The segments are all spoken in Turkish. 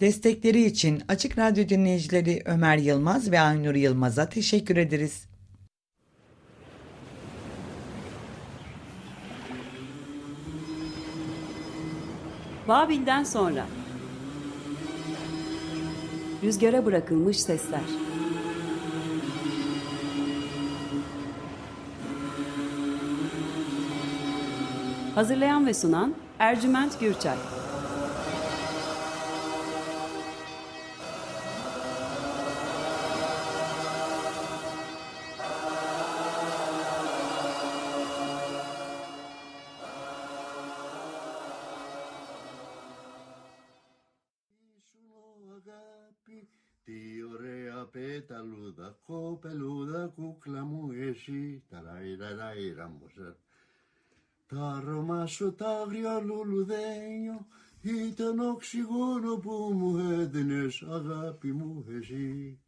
Destekleri için Açık Radyo dinleyicileri Ömer Yılmaz ve Aynur Yılmaz'a teşekkür ederiz. Babil'den sonra. Rüzgara bırakılmış sesler. Hazırlayan ve sunan Ercüment Gürçay κοπελούδα, κούκλα μου εσύ, ταραϊραραϊρα μου σε. Τα αρώμα σου τα αγριά λουλουδένιο, ήταν οξυγόνο που μου έδινες, αγάπη μου εσύ.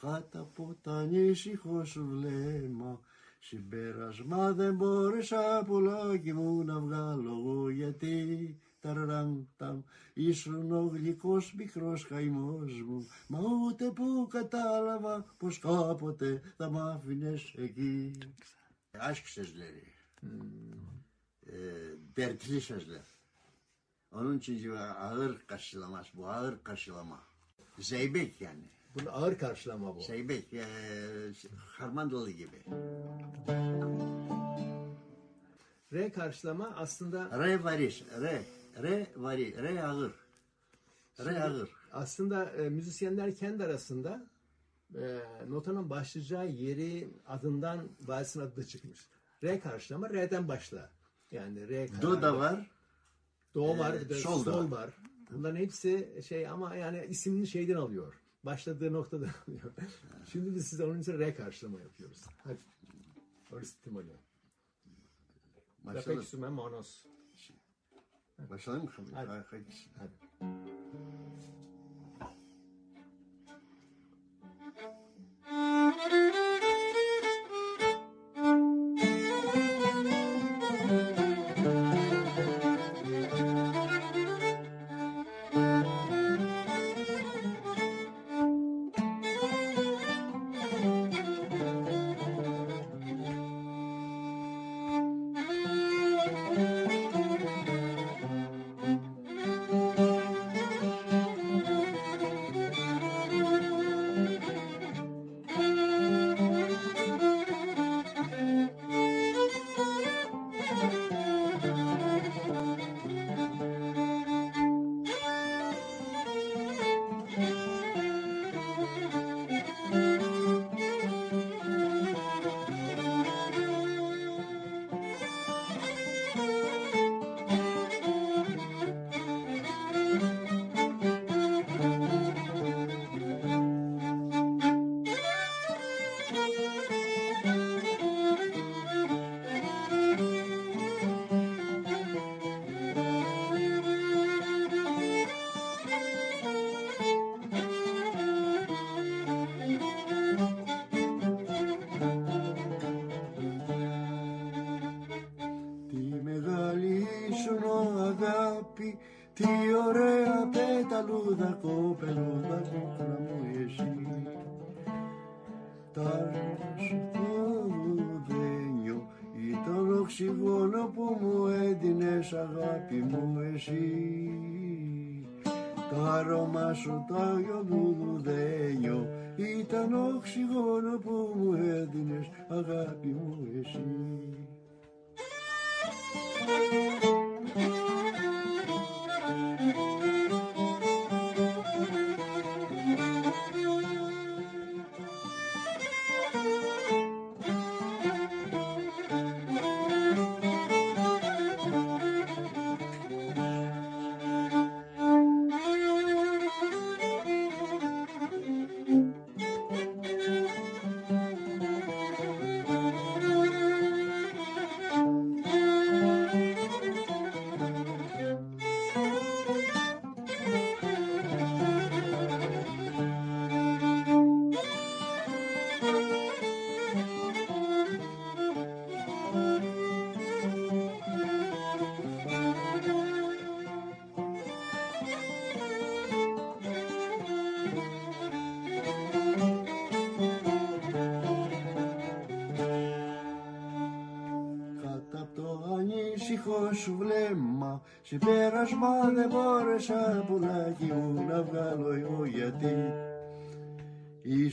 Κάτω από τα ανήσυχο σου βλέμμα, συμπέρασμα δεν μπόρεσα πολλάκι μου να βγάλω εγώ γιατί ταραραμ ταμ ήσουν ο γλυκός μικρός καημός μου μα ούτε που κατάλαβα πως κάποτε θα μ' άφηνες εκεί. Aşk sözleri. Ee, dertli sözler. Onun için ağır karşılamaz bu ağır karşılama. Zeybek yani. Bunu ağır karşılama bu. Zeybek, e, harmandalı gibi. R karşılama aslında Re varis, re, re vari, re ağır. Re ağır. aslında e, müzisyenler kendi arasında e, notanın başlayacağı yeri adından valisin adı da çıkmış. R karşılama R'den başla. Yani R Do da var. Do var, e, bir de sol sol, da var. Bunların hepsi şey ama yani isimini şeyden alıyor. Başladığı noktadan alıyor. Şimdi biz size onun için R karşılama yapıyoruz. Hadi. Orası Timoli. Başladım. Rapexüme monos. Başladım mı? Hadi. Hadi. Hadi. Μεγάλη σου αγάπη, τι ωραία πέταλούδα, κοπελούδα, κούκλα μου εσύ. Τα σου το δένιο ήταν οξυγόνο που μου έδινες αγάπη μου εσύ. Το άρωμα σου το άγιο λουλουδένιο ήταν οξυγόνο που μου έδινες αγάπη μου εσύ.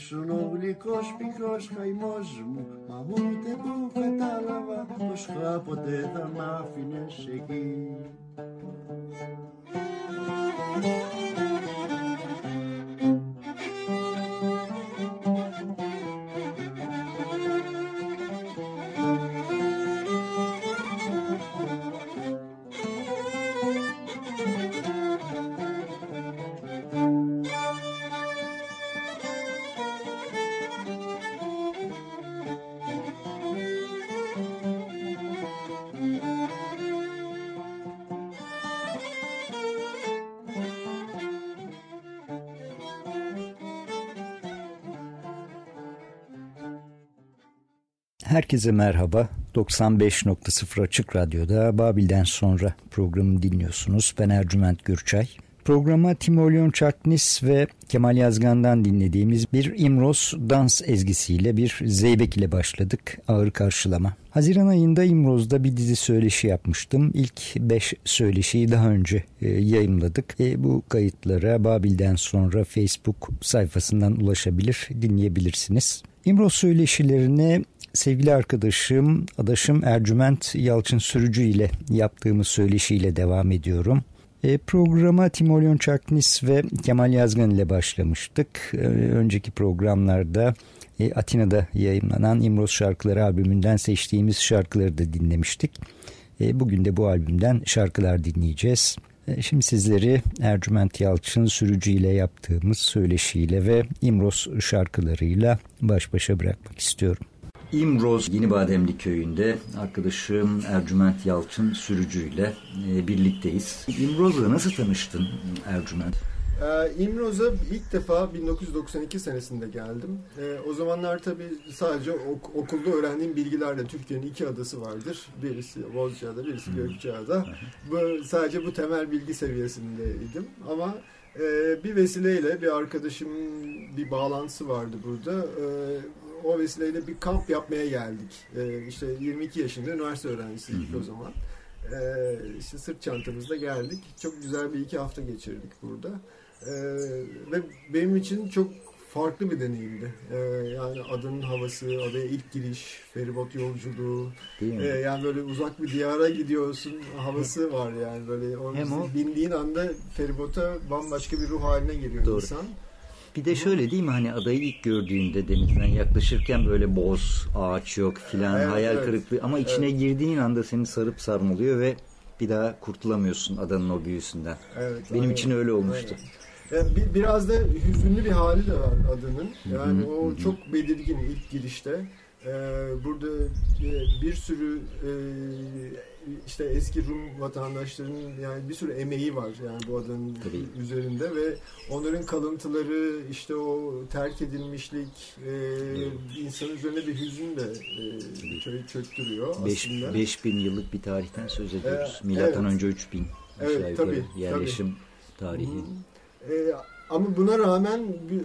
Ήσουν ο γλυκός πικρός καημός μου Μα ούτε που κατάλαβα πως κάποτε θα μ' άφηνες εκεί Herkese merhaba. 95.0 Açık Radyo'da Babil'den sonra programı dinliyorsunuz. Ben Ercüment Gürçay. Programa Timolyon Çarknis ve Kemal Yazgan'dan dinlediğimiz bir İmroz dans ezgisiyle bir zeybek ile başladık. Ağır karşılama. Haziran ayında İmroz'da bir dizi söyleşi yapmıştım. İlk 5 söyleşiyi daha önce e, yayımladık. E, bu kayıtlara Babil'den sonra Facebook sayfasından ulaşabilir, dinleyebilirsiniz. İmroz söyleşilerine sevgili arkadaşım, adaşım Ercüment Yalçın Sürücü ile yaptığımız söyleşiyle devam ediyorum. E, programa Timolyon Çaknis ve Kemal Yazgan ile başlamıştık. E, önceki programlarda e, Atina'da yayınlanan İmroz Şarkıları albümünden seçtiğimiz şarkıları da dinlemiştik. E, bugün de bu albümden şarkılar dinleyeceğiz. E, şimdi sizleri Ercüment Yalçın Sürücü ile yaptığımız söyleşiyle ve İmroz şarkılarıyla baş başa bırakmak istiyorum. İmroz Yenibademli köyünde arkadaşım Ercüment Yalçın sürücüyle e, birlikteyiz. İmroz'la nasıl tanıştın Ercüment? Ee, İmroz'a ilk defa 1992 senesinde geldim. Ee, o zamanlar tabii sadece ok- okulda öğrendiğim bilgilerle Türkiye'nin iki adası vardır. Birisi Bozcaada, birisi Gökçeada. Bu, sadece bu temel bilgi seviyesindeydim. Ama e, bir vesileyle bir arkadaşımın bir bağlantısı vardı burada. E, o vesileyle bir kamp yapmaya geldik. E, işte 22 yaşında üniversite öğrencisiydik o zaman. E, işte sırt çantamızda geldik. Çok güzel bir iki hafta geçirdik burada. Ee, ve benim için çok farklı bir deneyimdi. Ee, yani adanın havası, adaya ilk giriş, feribot yolculuğu. Ee, yani böyle uzak bir diyara gidiyorsun, havası var yani böyle. Hem o- bindiğin anda feribota bambaşka bir ruh haline geliyor Doğru. insan. Bir de şöyle değil mi hani adayı ilk gördüğünde denizden yaklaşırken böyle boz, ağaç yok filan Evet, hayal evet. kırıklığı ama içine girdiğin anda seni sarıp sarmalıyor ve bir daha kurtulamıyorsun adanın o büyüsünden. Evet, Benim aynen. için öyle olmuştu. Aynen. Yani bir- biraz da hüzünlü bir hali de var adının. Yani o çok belirgin ilk girişte. Ee, burada e, bir sürü e, işte eski Rum vatandaşlarının yani bir sürü emeği var yani bu adanın Tabii. üzerinde ve onların kalıntıları işte o terk edilmişlik e, insanın üzerine bir hüzün de e, çö- çöktürüyor Beş, aslında. 5000 yıllık bir tarihten söz ediyoruz. Ee, Milattan evet. önce 3000 aşağı Evet, tabii, yerleşim tarihi. Ee, ama buna rağmen bir,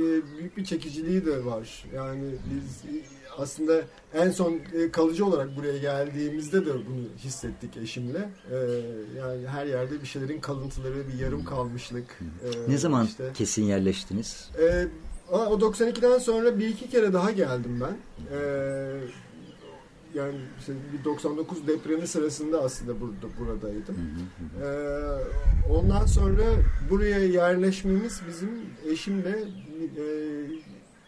e, büyük bir çekiciliği de var. Yani biz e, aslında en son e, kalıcı olarak buraya geldiğimizde de bunu hissettik eşimle. Ee, yani her yerde bir şeylerin kalıntıları, bir yarım kalmışlık. Ee, Ne zaman işte. kesin yerleştiniz? Ee, o o 92'den sonra bir iki kere daha geldim ben. Ee, yani işte bir 99 depremi sırasında aslında burada buradaydım. Ee, ondan sonra buraya yerleşmemiz bizim eşimle e,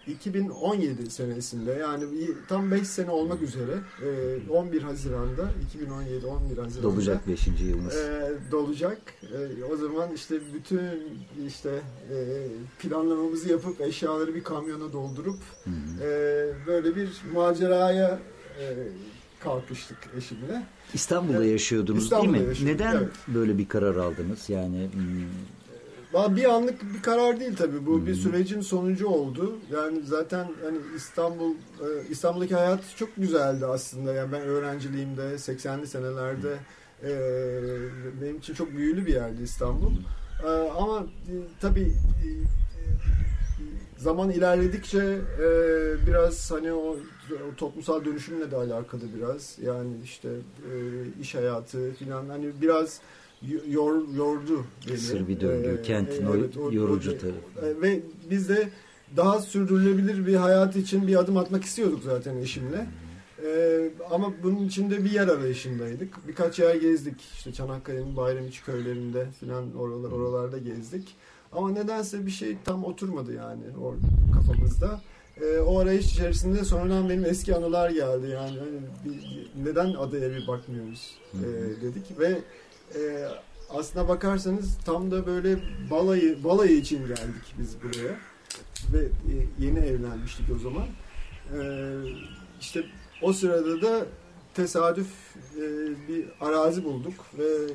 2017 senesinde yani tam 5 sene olmak üzere e, 11 Haziran'da 2017 11 Haziran'da Dolacak 5. yılımız. e, dolacak. E, o zaman işte bütün işte e, planlamamızı yapıp eşyaları bir kamyona doldurup e, böyle bir maceraya e, kalkıştık eşimle. İstanbul'da yaşıyordunuz İstanbul'da değil mi? yaşıyorduk, Neden evet. böyle bir karar aldınız? Yani hmm, Bir anlık bir karar değil tabii. Bu bir sürecin sonucu oldu. Yani zaten hani İstanbul e, İstanbul'daki hayat çok güzeldi aslında. Yani ben öğrenciliğimde 80'li senelerde e, benim için çok büyülü bir yerdi İstanbul. E, ama tabii zaman ilerledikçe e, biraz hani o, o toplumsal dönüşümle de alakalı biraz. Yani işte e, iş hayatı falan hani biraz yor, yordu beni. Kısır bir döngü, E, kentin e, evet, o- yorucu o- tarafı. e, Ve biz de daha sürdürülebilir bir hayat için bir adım atmak istiyorduk zaten eşimle. Ee, ama bunun için de bir yer arayışındaydık. Birkaç yer gezdik. İşte Çanakkale'nin Bayramiçi köylerinde falan oralar, oralarda gezdik. Ama nedense bir şey tam oturmadı yani or kafamızda. Ee, o arayış içerisinde sonradan benim eski anılar geldi yani hani bir- neden adaya bir bakmıyoruz ee, dedik ve e, aslına bakarsanız tam da böyle balayı balayı için geldik biz buraya ve e, yeni evlenmiştik o zaman. Ee, işte o sırada da tesadüf e, bir arazi bulduk ve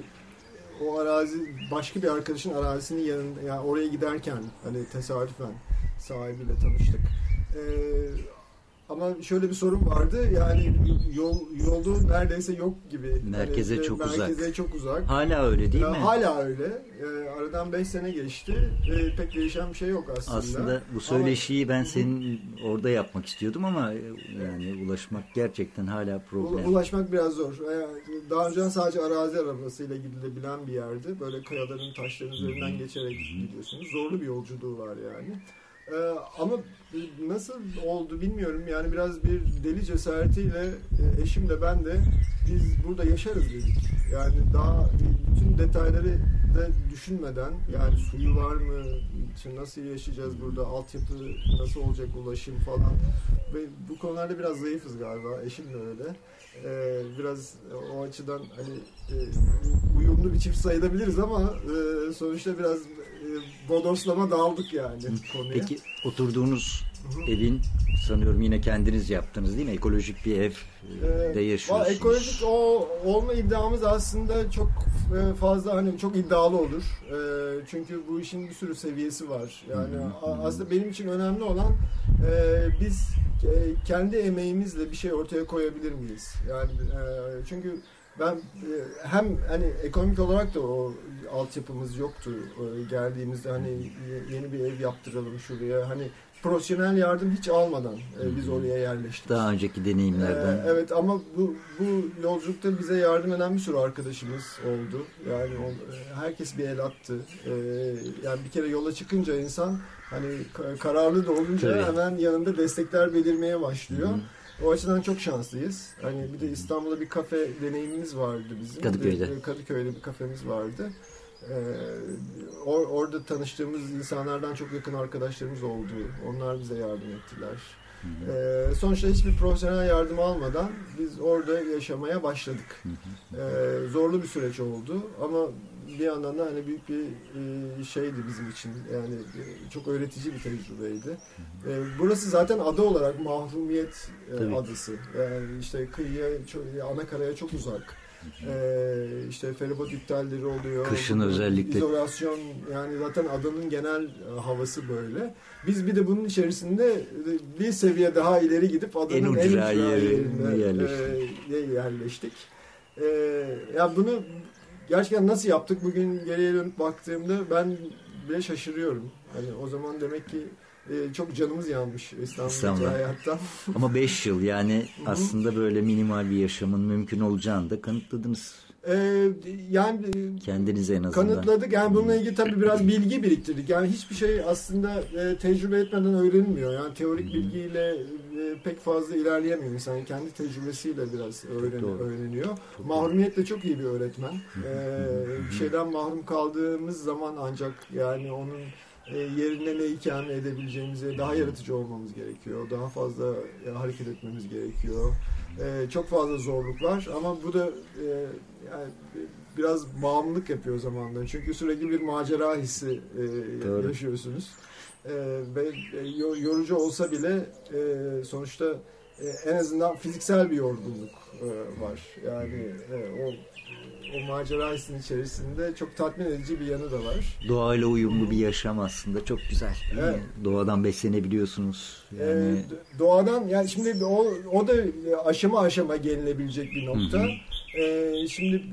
o arazi başka bir arkadaşın arazisinin yanında yani oraya giderken hani tesadüfen sahibiyle tanıştık. Ee, ama şöyle bir sorun vardı yani yol yolu neredeyse yok gibi. Merkeze Hani, çok merkeze uzak. Merkeze çok uzak. Hala öyle değil mi? Hala öyle. Ee, aradan 5 sene geçti. Ee, pek değişen bir şey yok aslında. Aslında bu Ama- söyleşiyi ben senin orada yapmak istiyordum ama e, yani ulaşmak gerçekten hala problem. Ulaşmak biraz zor. Ee, Daha önce sadece arazi arabasıyla gidilebilen bir yerdi. Böyle kayaların, taşların üzerinden geçerek gidiyorsunuz. Zorlu bir yolculuğu var yani. Ee, ama nasıl oldu bilmiyorum. Yani biraz bir deli cesaretiyle e, eşim de ben de biz burada yaşarız dedik. Yani daha bütün detayları da düşünmeden yani suyu var mı, işte nasıl yaşayacağız burada, altyapı nasıl olacak, ulaşım falan. Ve bu konularda biraz zayıfız galiba. Eşim de öyle. Ee, biraz o açıdan hani e, uyumlu bir çift sayılabiliriz ama e, sonuçta biraz bodoslama daldık yani konuya. Peki oturduğunuz Hı hı. evin sanıyorum yine kendiniz yaptınız değil mi? Ekolojik bir ev Ee, de yaşıyorsunuz. Ekolojik o olma iddiamız aslında çok e, fazla hani çok iddialı olur. E, çünkü bu işin bir sürü seviyesi var. Yani Hı hı. a- aslında benim için önemli olan e, biz e, kendi emeğimizle bir şey ortaya koyabilir miyiz? Yani e, çünkü ben e, hem hani ekonomik olarak da o altyapımız yoktu E, geldiğimizde hani ye- yeni bir ev yaptıralım şuraya hani profesyonel yardım hiç almadan e, biz oraya yerleştik. Daha önceki deneyimlerden. Ee, evet ama bu bu yolculukta bize yardım eden bir sürü arkadaşımız oldu. Yani o- e, herkes bir el attı. Ee, yani bir kere yola çıkınca insan hani ka- kararlı da olunca Tabii. hemen yanında destekler belirmeye başlıyor. Hı hı. O açıdan çok şanslıyız. Hani bir de İstanbul'da bir kafe deneyimimiz vardı bizim. Kadıköy'de. Ee, Kadıköy'de bir kafemiz vardı. Ee, or- orada tanıştığımız insanlardan çok yakın arkadaşlarımız oldu. Onlar bize yardım ettiler. Ee, sonuçta hiçbir profesyonel yardım almadan biz orada yaşamaya başladık. Ee, zorlu bir süreç oldu ama bir yandan da hani büyük bir e, şeydi bizim için. Yani e, çok öğretici bir tecrübeydi. Ee, burası zaten ada olarak mahrumiyet e, Tabii. adası. Yani işte kıyıya, çok, ana karaya çok uzak. İşte feribot iptalleri oluyor. Kışın özellikle. İzolasyon yani zaten adanın genel e, havası böyle. Biz bir de bunun içerisinde e, bir seviye daha ileri gidip adanın En ucra yerine yerine yerleştik. e, yerleştik. E, ya bunu gerçekten nasıl yaptık bugün geriye dönüp baktığımda ben bile şaşırıyorum. Hani o zaman demek ki e, çok canımız yanmış İstanbul'daki İstanbul'da. hayattan. Ama 5 yıl yani aslında böyle minimal bir yaşamın mümkün olacağını da kanıtladınız. E, yani e, Kendinize en azından. Kanıtladık. Yani bununla ilgili tabii biraz bilgi biriktirdik. Yani hiçbir şey aslında e, tecrübe etmeden öğrenilmiyor. Yani teorik bilgiyle pek fazla ilerleyemiyor insan. Kendi tecrübesiyle biraz öğren, öğreniyor. Çok Mahrumiyet de çok iyi bir öğretmen. E, bir şeyden mahrum kaldığımız zaman ancak yani onun e, yerine ne ikame edebileceğimize daha yaratıcı olmamız gerekiyor. Daha fazla e, hareket etmemiz gerekiyor. E, çok fazla zorluk var ama bu da e, yani biraz bağımlılık yapıyor zamanla. Çünkü sürekli bir macera hissi e, Doğru. yaşıyorsunuz. E, ve e, yo- yorucu olsa bile e, sonuçta e, en azından fiziksel bir yorgunluk e, var. Yani e, o o macera hissinin içerisinde çok tatmin edici bir yanı da var. Doğayla uyumlu bir yaşam aslında çok güzel. Evet. Doğadan beslenebiliyorsunuz. Yani Ee, doğadan yani şimdi o o da aşama aşama gelinebilecek bir nokta. Hı hı. Ee, şimdi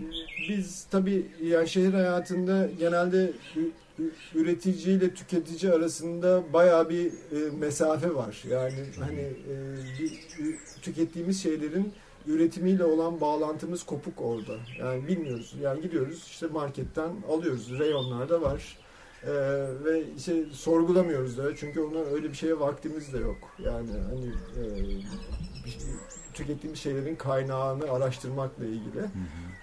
biz tabii yani şehir hayatında genelde üretici ile tüketici arasında bayağı bir e, mesafe var. Yani hani e, bir, tükettiğimiz şeylerin üretimiyle olan bağlantımız kopuk orada. Yani bilmiyoruz. Yani gidiyoruz işte marketten alıyoruz. Reyonlarda var. Ee, ve işte sorgulamıyoruz da çünkü ona öyle bir şeye vaktimiz de yok. Yani hani e, bir, tükettiğimiz şeylerin kaynağını araştırmakla ilgili.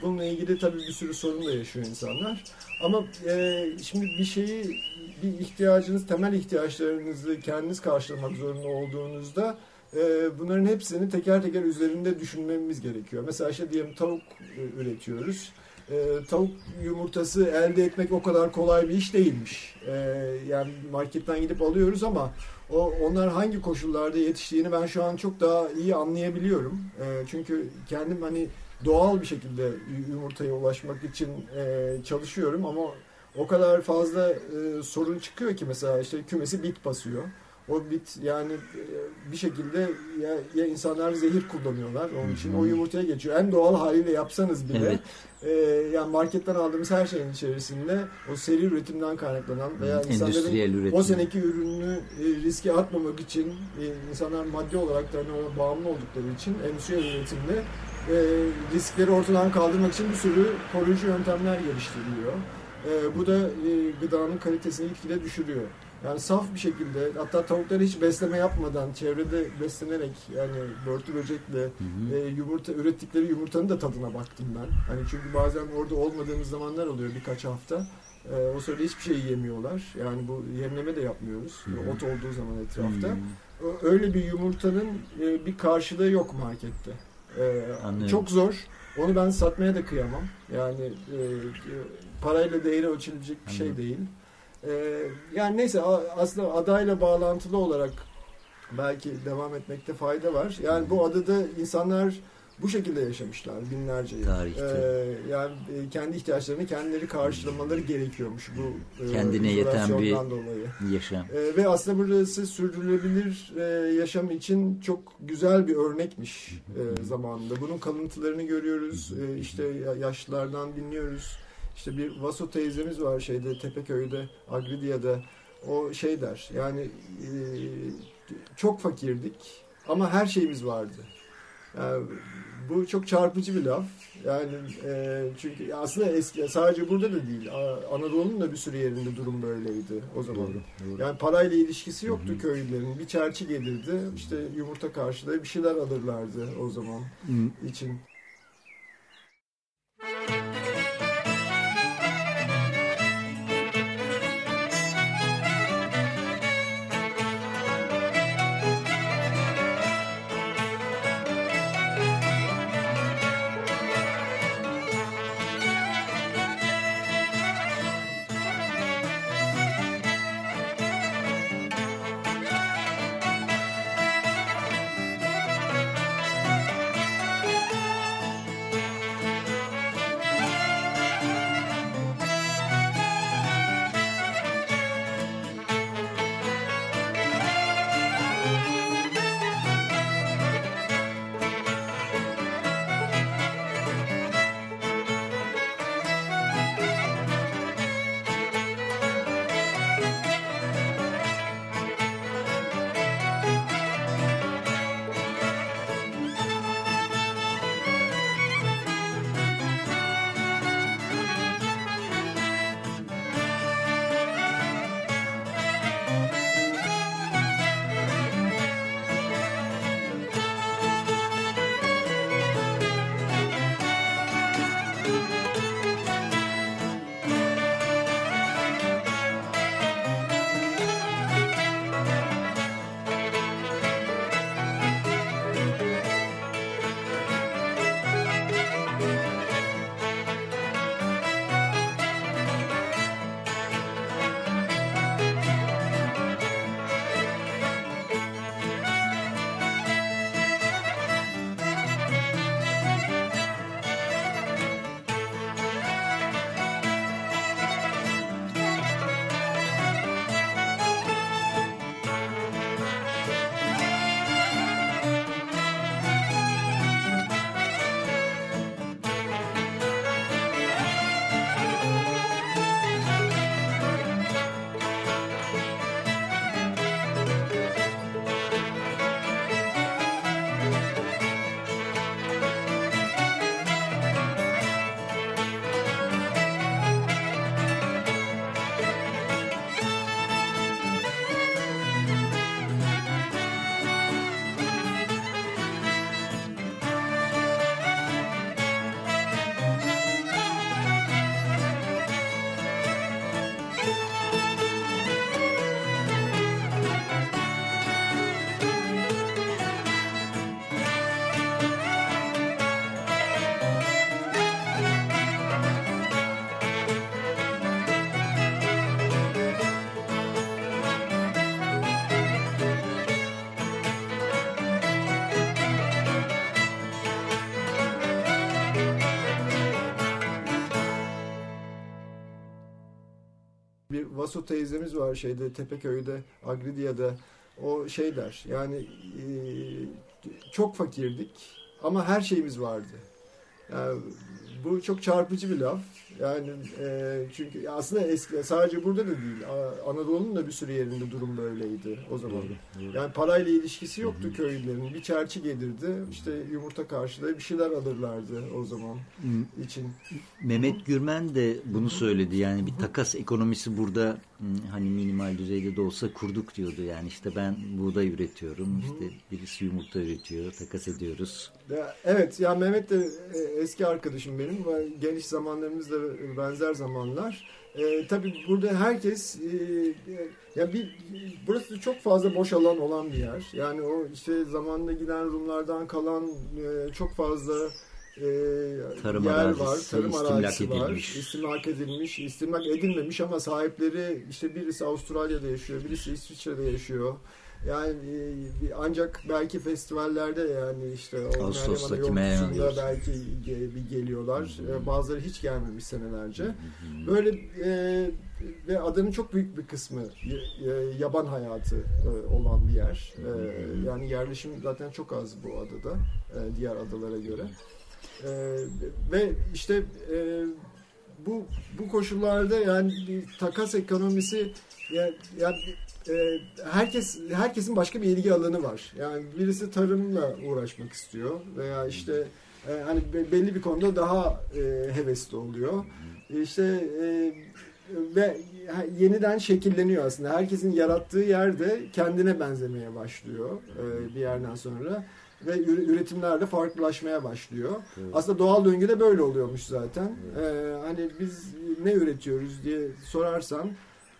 Bununla ilgili tabii bir sürü sorun da yaşıyor insanlar. Ama e, şimdi bir şeyi bir ihtiyacınız, temel ihtiyaçlarınızı kendiniz karşılamak zorunda olduğunuzda e, bunların hepsini teker teker üzerinde düşünmemiz gerekiyor. Mesela işte diyelim tavuk e, üretiyoruz. E, tavuk yumurtası elde etmek o kadar kolay bir iş değilmiş. Yani marketten gidip alıyoruz ama o onlar hangi koşullarda yetiştiğini ben şu an çok daha iyi anlayabiliyorum. E, çünkü kendim hani doğal bir şekilde yumurtaya ulaşmak için e, çalışıyorum ama o kadar fazla e, sorun çıkıyor ki mesela işte kümesi bit basıyor. O bit yani e, bir şekilde ya, ya insanlar zehir kullanıyorlar onun için o yumurtaya geçiyor. En doğal haliyle yapsanız bile Evet. e, yani marketten aldığımız her şeyin içerisinde o seri üretimden kaynaklanan veya insanların Endüstriyel üretim. o seneki ürünü e, riske atmamak için e, insanlar maddi olarak da hani ona bağımlı oldukları için endüstriyel üretimde e, riskleri ortadan kaldırmak için bir sürü koruyucu yöntemler geliştiriliyor. E, bu da e, gıdanın kalitesini gitgide düşürüyor. Yani saf bir şekilde hatta tavukları hiç besleme yapmadan çevrede beslenerek yani börtü böcekle e, yumurta ürettikleri yumurtanın da tadına baktım ben. Hani çünkü bazen orada olmadığımız zamanlar oluyor birkaç hafta. E, o sırada hiçbir şey yemiyorlar. Yani bu yemleme de yapmıyoruz. Ot olduğu zaman etrafta. Ö- Öyle bir yumurtanın e, bir karşılığı yok markette. E, çok zor. Onu ben satmaya da kıyamam. Yani e, e, parayla değeri ölçülecek bir şey Anladım. değil. E, yani neyse aslında adayla bağlantılı olarak belki devam etmekte fayda var. Yani bu adada insanlar bu şekilde yaşamışlar binlerce yıl. Tarihte. E, yani e, kendi ihtiyaçlarını kendileri karşılamaları gerekiyormuş bu e, Kendine yeten bir- dolayı. Yaşam. E, ve aslında burası sürdürülebilir e, yaşam için çok güzel bir örnekmiş e, zamanında. Bunun kalıntılarını görüyoruz. E, işte ya- yaşlılardan dinliyoruz. İşte bir Vaso teyzemiz var şeyde Tepeköy'de, Agridia'da. O şey der. Yani e, çok fakirdik ama her şeyimiz vardı. Yani bu çok çarpıcı bir laf. Yani e, çünkü aslında eski sadece burada da değil. Anadolu'nun da bir sürü yerinde durum böyleydi o zaman. Yani parayla ilişkisi yoktu köylülerin. Bir çerçi gelirdi. işte yumurta karşılığı bir şeyler alırlardı o zaman için. Vaso teyzemiz var şeyde Tepeköy'de, Agridia'da. O şey der yani e, çok fakirdik ama her şeyimiz vardı. Yani bu çok çarpıcı bir laf. Yani e, çünkü aslında eski sadece burada da değil. Anadolu'nun da bir sürü yerinde durum böyleydi o zaman. Yani parayla ilişkisi yoktu köylülerin. Bir çerçi gelirdi. işte yumurta karşılığı bir şeyler alırlardı o zaman için. Mehmet Gürmen de bunu söyledi. Yani bir takas ekonomisi burada hani minimal düzeyde de olsa kurduk diyordu. Yani işte ben buğday üretiyorum. işte birisi yumurta üretiyor. Takas ediyoruz. Ya, evet ya Mehmet de e, eski arkadaşım benim. Geniş zamanlarımızda benzer zamanlar. E, tabii burada herkes e, ya bir burası çok fazla boş alan olan bir yer. Yani o işte zamanında giden Rumlardan kalan e, çok fazla e, Tarım yer arazisi, var, tarım arazisi var, edilmiş. istimlak edilmiş, istimlak edilmemiş ama sahipleri işte birisi Avustralya'da yaşıyor, birisi İsviçre'de yaşıyor. Yani e, ancak belki festivallerde yani işte Ağustos'taki Meryem Ana Meryem yolcusunda Ana. belki bir geliyorlar. E, Bazıları hiç gelmemiş senelerce. Böyle e, ve adanın çok büyük bir kısmı e, yaban hayatı e, olan bir yer. E, yani yerleşim zaten çok az bu adada e, diğer adalara göre. E, ve işte e, bu bu koşullarda yani takas ekonomisi ya, ya e, herkes herkesin başka bir ilgi alanı var. Yani birisi tarımla uğraşmak istiyor veya işte e, hani be- belli bir konuda daha e, hevesli oluyor. İşte e, ve yeniden şekilleniyor aslında. Herkesin yarattığı yerde kendine benzemeye başlıyor e, bir yerden sonra ve ür- üretimler de farklılaşmaya başlıyor. Aslında doğal döngü de böyle oluyormuş zaten. E, hani biz ne üretiyoruz diye sorarsan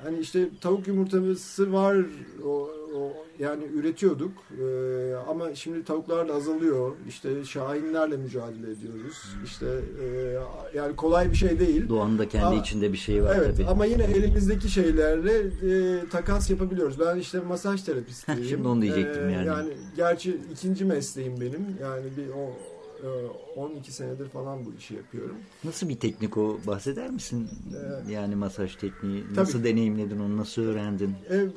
hani işte tavuk yumurtası var o, o yani üretiyorduk E, ama şimdi tavuklar da azalıyor. İşte şahinlerle mücadele ediyoruz. İşte e, yani kolay bir şey değil. Doğanın da kendi Ama- içinde bir şeyi var Evet tabii. ama yine elimizdeki şeylerle e, takas yapabiliyoruz. Ben işte masaj terapistiyim. Şimdi onu diyecektim E, yani. Yani gerçi ikinci mesleğim benim. Yani bir o 12 senedir falan bu işi yapıyorum. Nasıl bir teknik o? Bahseder misin? Ee, yani masaj tekniği. tabii. Nasıl deneyimledin onu? Nasıl öğrendin? E,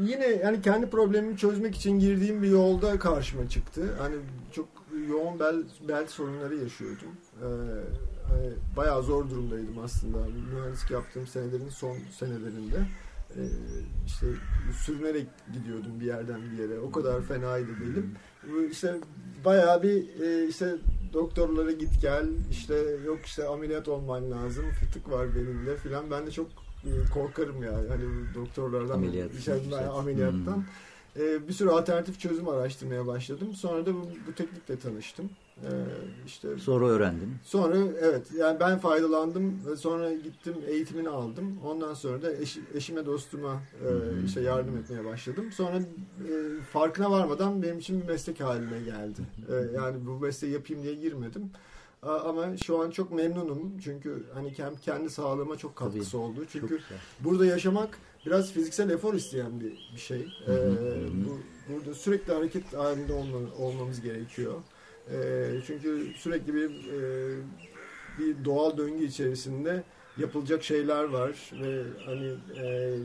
yine yani kendi problemimi çözmek için girdiğim bir yolda karşıma çıktı. Hani çok yoğun bel bel sorunları yaşıyordum. E, hani bayağı zor durumdaydım aslında. Mühendislik yaptığım senelerin son senelerinde. E, işte sürünerek gidiyordum bir yerden bir yere. O kadar fenaydı belim. Bu İşte bayağı bir e, işte doktorlara git gel işte yok işte ameliyat olman lazım fıtık var belimde filan. Ben de çok e, korkarım ya hani doktorlardan Ameliyat. şey, ameliyattan E, bir sürü alternatif çözüm araştırmaya başladım sonra da bu, bu teknikle tanıştım E, işte Sonra öğrendin. Sonra evet yani ben faydalandım ve sonra gittim eğitimini aldım. Ondan sonra da eşi- eşime dostuma e, işte yardım etmeye başladım. Sonra e, farkına varmadan benim için bir meslek haline geldi. E, yani bu mesleği yapayım diye girmedim. Ama şu an çok memnunum çünkü hani kendi sağlığıma çok katkısı Tabii. oldu. Çünkü burada yaşamak biraz fiziksel efor isteyen bir, bir şey. Ee, bu, burada sürekli hareket halinde olma- olmamız gerekiyor. Ee, çünkü sürekli bir e, bir doğal döngü içerisinde yapılacak şeyler var ve hani e,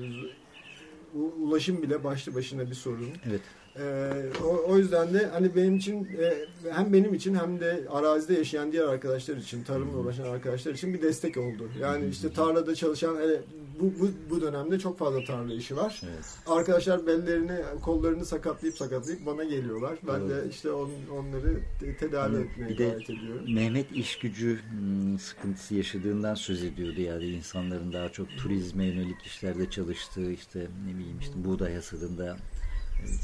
ulaşım bile başlı başına bir sorun. Evet. Ee, o, o yüzden de hani benim için e, hem benim için hem de arazide yaşayan diğer arkadaşlar için, tarımla uğraşan arkadaşlar için bir destek oldu. Yani işte tarlada çalışan hele bu, bu, bu dönemde çok fazla tarla işi var. Evet. Arkadaşlar bellerini, kollarını sakatlayıp sakatlayıp bana geliyorlar. Ben Evet. de işte on, onları te- tedavi Evet, etmeye bir de- gayret ediyorum. Mehmet iş gücü hmm, sıkıntısı yaşadığından söz ediyordu yani insanların daha çok turizme yönelik işlerde çalıştığı işte ne bileyim işte buğday hasadında e,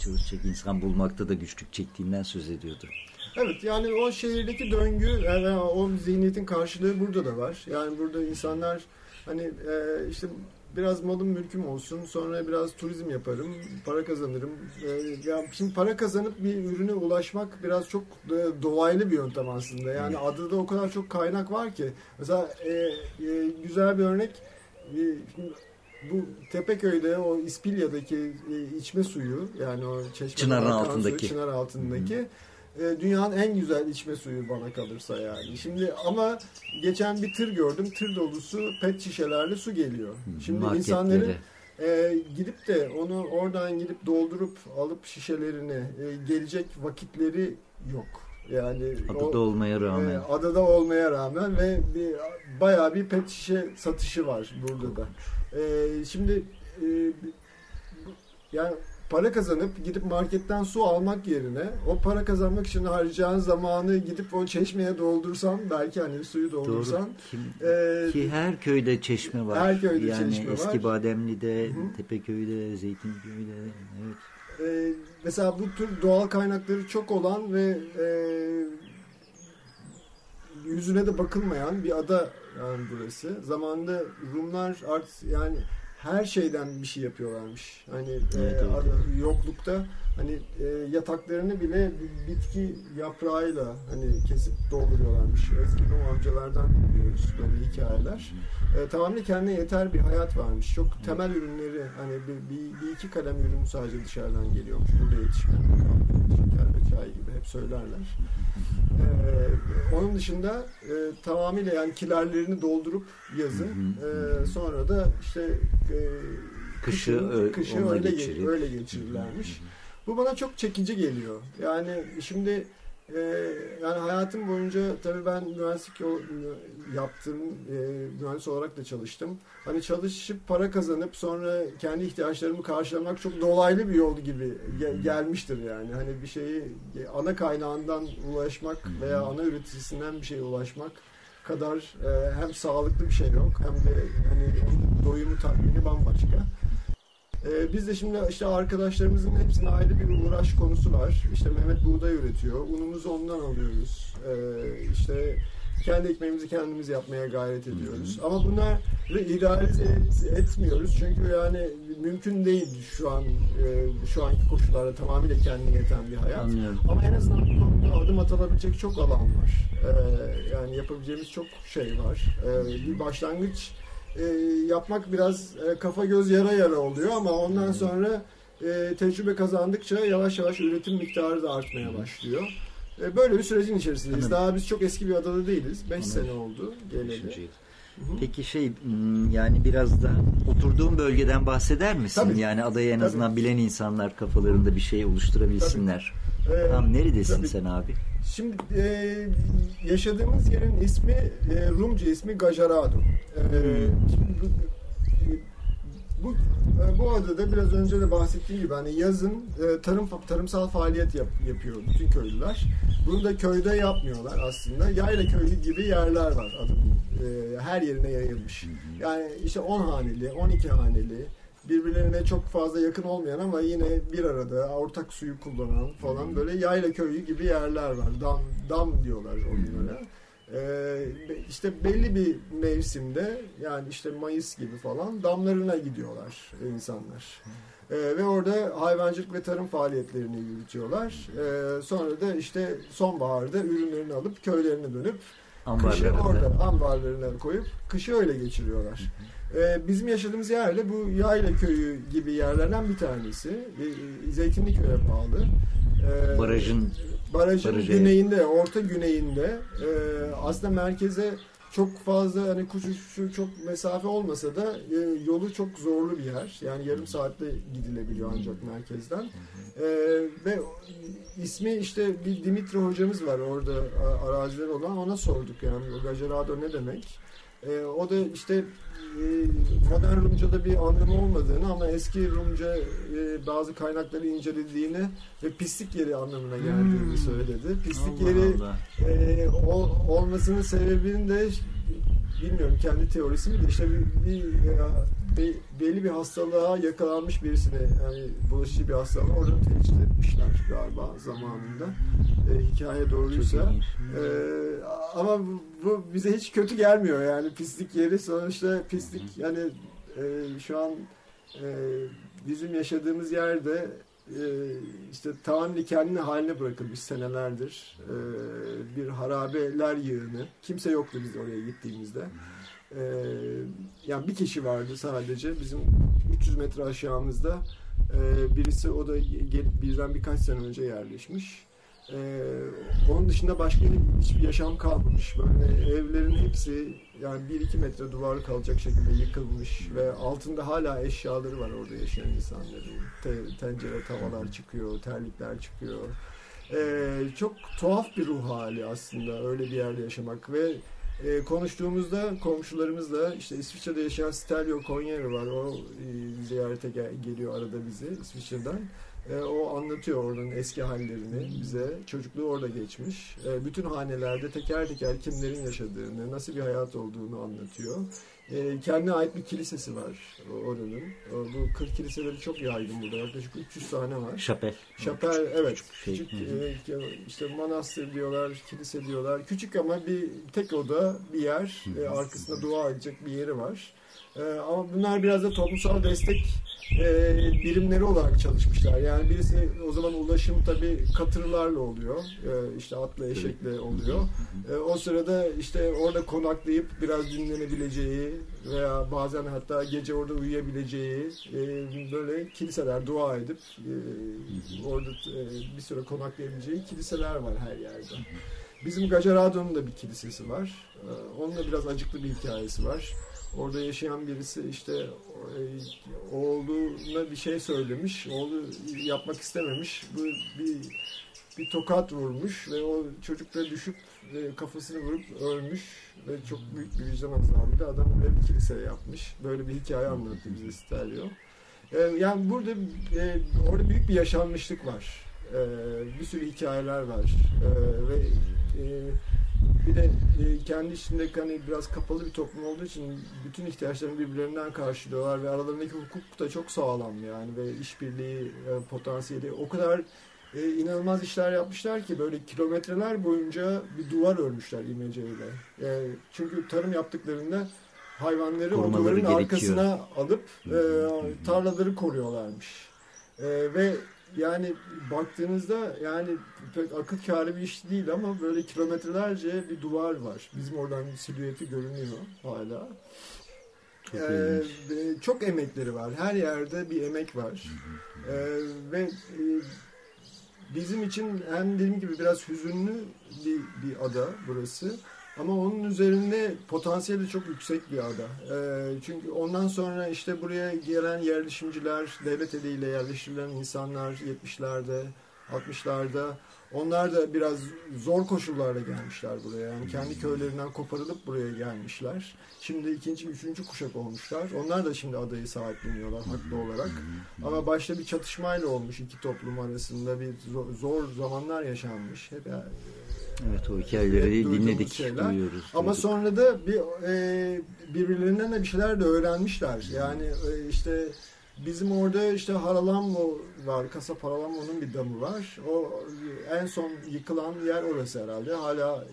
çalışacak insan bulmakta da güçlük çektiğinden söz ediyordu. Evet yani o şehirdeki döngü yani o zihniyetin karşılığı burada da var. Yani burada insanlar hani e, işte biraz malım mülküm olsun sonra biraz turizm yaparım para kazanırım. E, ya şimdi para kazanıp bir ürüne ulaşmak biraz çok e, dolaylı bir yöntem aslında. Yani adada o kadar çok kaynak var ki. Mesela e, e, güzel bir örnek e, şimdi bu Tepeköy'de o İspilya'daki e, içme suyu yani o çeşmeden Çınarın altındaki. çınar altındaki e, dünyanın en güzel içme suyu bana kalırsa yani. Şimdi ama geçen bir tır gördüm. Tır dolusu pet şişelerle su geliyor. Şimdi Marketlere. insanların e, gidip de onu oradan gidip doldurup alıp şişelerini e, gelecek vakitleri yok. Yani Adada o- olmaya rağmen. e, adada olmaya rağmen ve bir bayağı bir pet şişe satışı var burada da. E, şimdi e, yani para kazanıp gidip marketten su almak yerine o para kazanmak için harcayacağın zamanı gidip o çeşmeye doldursan belki hani suyu doldursan Doğru. E, ki her köyde çeşme var. Her köyde yani çeşme var. eski Bademli'de, hı. Tepeköy'de, Zeytinköy'de. Evet. e, mesela bu tür doğal kaynakları çok olan ve e, yüzüne de bakılmayan bir ada yani burası. Zamanında Rumlar artık yani her şeyden bir şey yapıyorlarmış. Hani e, Evet, evet. ada- yoklukta hani e, yataklarını bile bitki yaprağıyla hani kesip dolduruyorlarmış. Eski Rum amcalardan biliyoruz böyle hikayeler. E, tamamen kendine yeter bir hayat varmış. Çok temel ürünleri hani bir, bir, bir iki kalem ürün sadece dışarıdan geliyormuş. Burada yetişen kahve, şeker ve çay gibi hep söylerler. E, onun dışında e, tamamıyla yani kilerlerini doldurup yazın e, sonra da işte e, Kışı, kışın- kışı öyle, ge- geçirip. öyle geçirirlermiş. Bu bana çok çekici geliyor. Yani şimdi e, yani hayatım boyunca tabii ben mühendislik yol- yaptım. E, mühendis olarak da çalıştım. Hani çalışıp para kazanıp sonra kendi ihtiyaçlarımı karşılamak çok dolaylı bir yol gibi ge- gelmiştir yani. Hani bir şeyi ana kaynağından ulaşmak veya ana üreticisinden bir şeye ulaşmak kadar e, hem sağlıklı bir şey yok hem de hani doyumu tatmini bambaşka. Ee, biz de şimdi işte arkadaşlarımızın hepsine ayrı bir uğraş konusu var. İşte Mehmet buğday üretiyor. Unumuzu ondan alıyoruz. Ee, işte kendi ekmeğimizi kendimiz yapmaya gayret ediyoruz. Ama bunları idealize et- etmiyoruz. Çünkü yani mümkün değil şu an e, şu anki koşullarda tamamıyla kendine yeten bir hayat. Anlıyorum. Ama en azından bu konuda adım atılabilecek çok alan var. Ee, yani yapabileceğimiz çok şey var. Ee, bir başlangıç e, yapmak biraz e, kafa göz yara yara oluyor ama ondan sonra e, tecrübe kazandıkça yavaş yavaş üretim miktarı da artmaya başlıyor. E, böyle bir sürecin içerisindeyiz. Anladım. Daha biz çok eski bir adada değiliz. 5 Anladım. sene oldu geleli. Peki şey hmm, yani biraz da oturduğun bölgeden bahseder misin? Tabii. Yani adayı en Tabii. azından bilen insanlar kafalarında bir şey oluşturabilsinler. Ee, Tam neredesin tabii. sen abi? Şimdi e, yaşadığımız yerin ismi e, Rumca ismi Gajarado. E, şimdi bu, e, bu e, bu adada biraz önce de bahsettiğim gibi hani yazın e, tarım tarımsal faaliyet yap, yapıyor bütün köylüler. Bunu da köyde yapmıyorlar aslında. Yayla köyü gibi yerler var adanın. E, her yerine yayılmış. Yani işte 10 haneli, 12 haneli, birbirlerine çok fazla yakın olmayan ama yine bir arada ortak suyu kullanan falan böyle yayla köyü gibi yerler var. Dam, dam diyorlar onlara. Ee, işte belli bir mevsimde yani işte Mayıs gibi falan damlarına gidiyorlar insanlar. Ee, ve orada hayvancılık ve tarım faaliyetlerini yürütüyorlar. Ee, sonra da işte sonbaharda ürünlerini alıp köylerine dönüp Kışı Ambarlarında. orada ambarlarına koyup kışı öyle geçiriyorlar. Ee, bizim yaşadığımız yerde bu Yayla Köyü gibi yerlerden bir tanesi. Ee, Zeytinliköy'e bağlı. Ee, Barajın barajın barajı. güneyinde, orta güneyinde e, aslında merkeze çok fazla hani kuş uçuşu çok mesafe olmasa da e, yolu çok zorlu bir yer. Yani yarım saatte gidilebiliyor ancak merkezden. E, ve ismi işte bir Dimitri hocamız var orada a- araziler olan ona sorduk yani o Gajarado ne demek? E, o da işte e, modern Rumca'da bir anlamı olmadığını ama eski Rumca e, bazı kaynakları incelediğini ve pislik yeri anlamına geldiğini Hmm. söyledi. Pislik Allah yeri Allah. e, ol- olmasının sebebini de bilmiyorum kendi teorisi mi de işte bir, bir be- belli bir hastalığa yakalanmış birisine yani bulaşıcı bir hastalığa orada teşhis etmişler galiba zamanında. E, hikaye doğruysa. E, ama bu, bu bize hiç kötü gelmiyor yani pislik yeri sonuçta pislik yani e, şu an e, bizim yaşadığımız yerde işte tamamen kendini haline bırakılmış senelerdir. E, bir harabeler yığını. Kimse yoktu biz oraya gittiğimizde. E, yani bir kişi vardı sadece bizim 300 metre aşağımızda. E, birisi o da bizden birkaç sene önce yerleşmiş. Ee, onun dışında başka hiçbir yaşam kalmamış. Böyle evlerin hepsi yani 1-2 metre duvar kalacak şekilde yıkılmış ve altında hala eşyaları var orada yaşayan insanların. Te- tencere, tavalar çıkıyor, terlikler çıkıyor. Ee, çok tuhaf bir ruh hali aslında öyle bir yerde yaşamak ve e, konuştuğumuzda komşularımızla işte İsviçre'de yaşayan Stelio Konyeri var. O e, ziyarete gel- geliyor arada bizi İsviçre'den. E, o anlatıyor oradan eski hallerini bize. Çocukluğu orada geçmiş. E, bütün hanelerde teker teker kimlerin yaşadığını, nasıl bir hayat olduğunu anlatıyor. E, kendine ait bir kilisesi var oranın. O, bu kır kiliseleri çok yaygın burada. Yaklaşık 300 tane var. Şapel. Şapel evet şey. küçük Hı e, işte manastır diyorlar, kilise diyorlar. Küçük ama bir tek oda bir yer. E, arkasında dua edecek bir yeri var. E, ama bunlar biraz da toplumsal destek e, birimleri olarak çalışmışlar. Yani birisi o zaman ulaşım tabii katırlarla oluyor. E, işte atla eşekle oluyor. E, o sırada işte orada konaklayıp biraz dinlenebileceği veya bazen hatta gece orada uyuyabileceği e, böyle kiliseler dua edip e, orada e, bir süre konaklayabileceği kiliseler var her yerde. Bizim Gacarado'nun da bir kilisesi var. E, onun da biraz acıklı bir hikayesi var. Orada yaşayan birisi işte e, oğluna bir şey söylemiş. Oğlu yapmak istememiş. Bu bir bir tokat vurmuş ve o çocuk da düşüp e, kafasını vurup ölmüş ve çok büyük bir vicdan azabıyla adam bir kilise yapmış. Böyle bir hikaye anlattı bize Stelio. E, yani burada e, orada büyük bir yaşanmışlık var. E, bir sürü hikayeler var. E, ve e, bir de e, kendi içinde hani biraz kapalı bir toplum olduğu için bütün ihtiyaçlarını birbirlerinden karşılıyorlar ve aralarındaki hukuk da çok sağlam yani ve işbirliği e, potansiyeli o kadar e, inanılmaz işler yapmışlar ki böyle kilometreler boyunca bir duvar örmüşler imeceyle. E, çünkü tarım yaptıklarında hayvanları o Korumaları duvarın gerekiyor. arkasına alıp e, tarlaları koruyorlarmış. E, ve yani baktığınızda yani pek akıl kârı bir iş değil ama böyle kilometrelerce bir duvar var. Bizim oradan silüeti görünüyor hala. Çok Ee, ve çok emekleri var. Her yerde bir emek var. Ee, ve e, bizim için hem dediğim gibi biraz hüzünlü bir, bir ada burası. Ama onun üzerinde potansiyeli çok yüksek bir ada. Ee, çünkü ondan sonra işte buraya gelen yerleşimciler, devlet eliyle yerleştirilen insanlar 70'lerde, 60'larda onlar da biraz zor koşullarla gelmişler buraya. Yani kendi köylerinden koparılıp buraya gelmişler. Şimdi ikinci, üçüncü kuşak olmuşlar. Onlar da şimdi adayı sahipleniyorlar haklı olarak. Ama başta bir çatışmayla olmuş iki toplum arasında bir zor, zamanlar yaşanmış. Hep yani Evet o hikayeleri Hep duyduğumuz dinledik, şeyler. duyuyoruz. ama duyduk. sonra da bir e, birbirlerinden de bir şeyler de öğrenmişler. Yani e, işte bizim orada işte Haralambo var. Kasap Haralambo'nun bir damı var. O en son yıkılan yer orası herhalde. Hala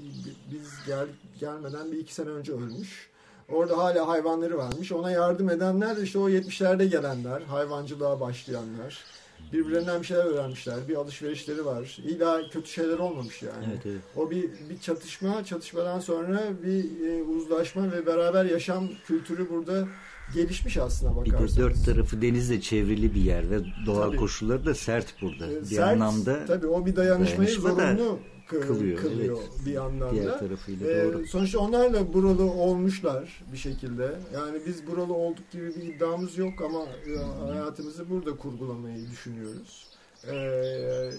biz gel gelmeden bir iki sene önce ölmüş. Orada hala hayvanları varmış. Ona yardım edenler de işte o 70'lerde gelenler, hayvancılığa başlayanlar. Birbirlerinden bir şeyler öğrenmişler. Bir alışverişleri var. İlla kötü şeyler olmamış yani. Evet, evet. O bir, bir çatışma, çatışmadan sonra bir e, uzlaşma ve beraber yaşam kültürü burada gelişmiş aslında Bir bakarsanız. de dört tarafı denizle çevrili bir yer ve doğal Tabii. koşulları da sert burada. E, bir sert, anlamda tabii o bir dayanışmayı dayanışma da zorunlu kı- kılıyor, kılıyor, evet. bir anlamda. diğer tarafıyla Ee, doğru. sonuçta onlar da buralı olmuşlar bir şekilde. Yani biz buralı olduk gibi bir iddiamız yok ama e, hayatımızı burada kurgulamayı düşünüyoruz. Ee,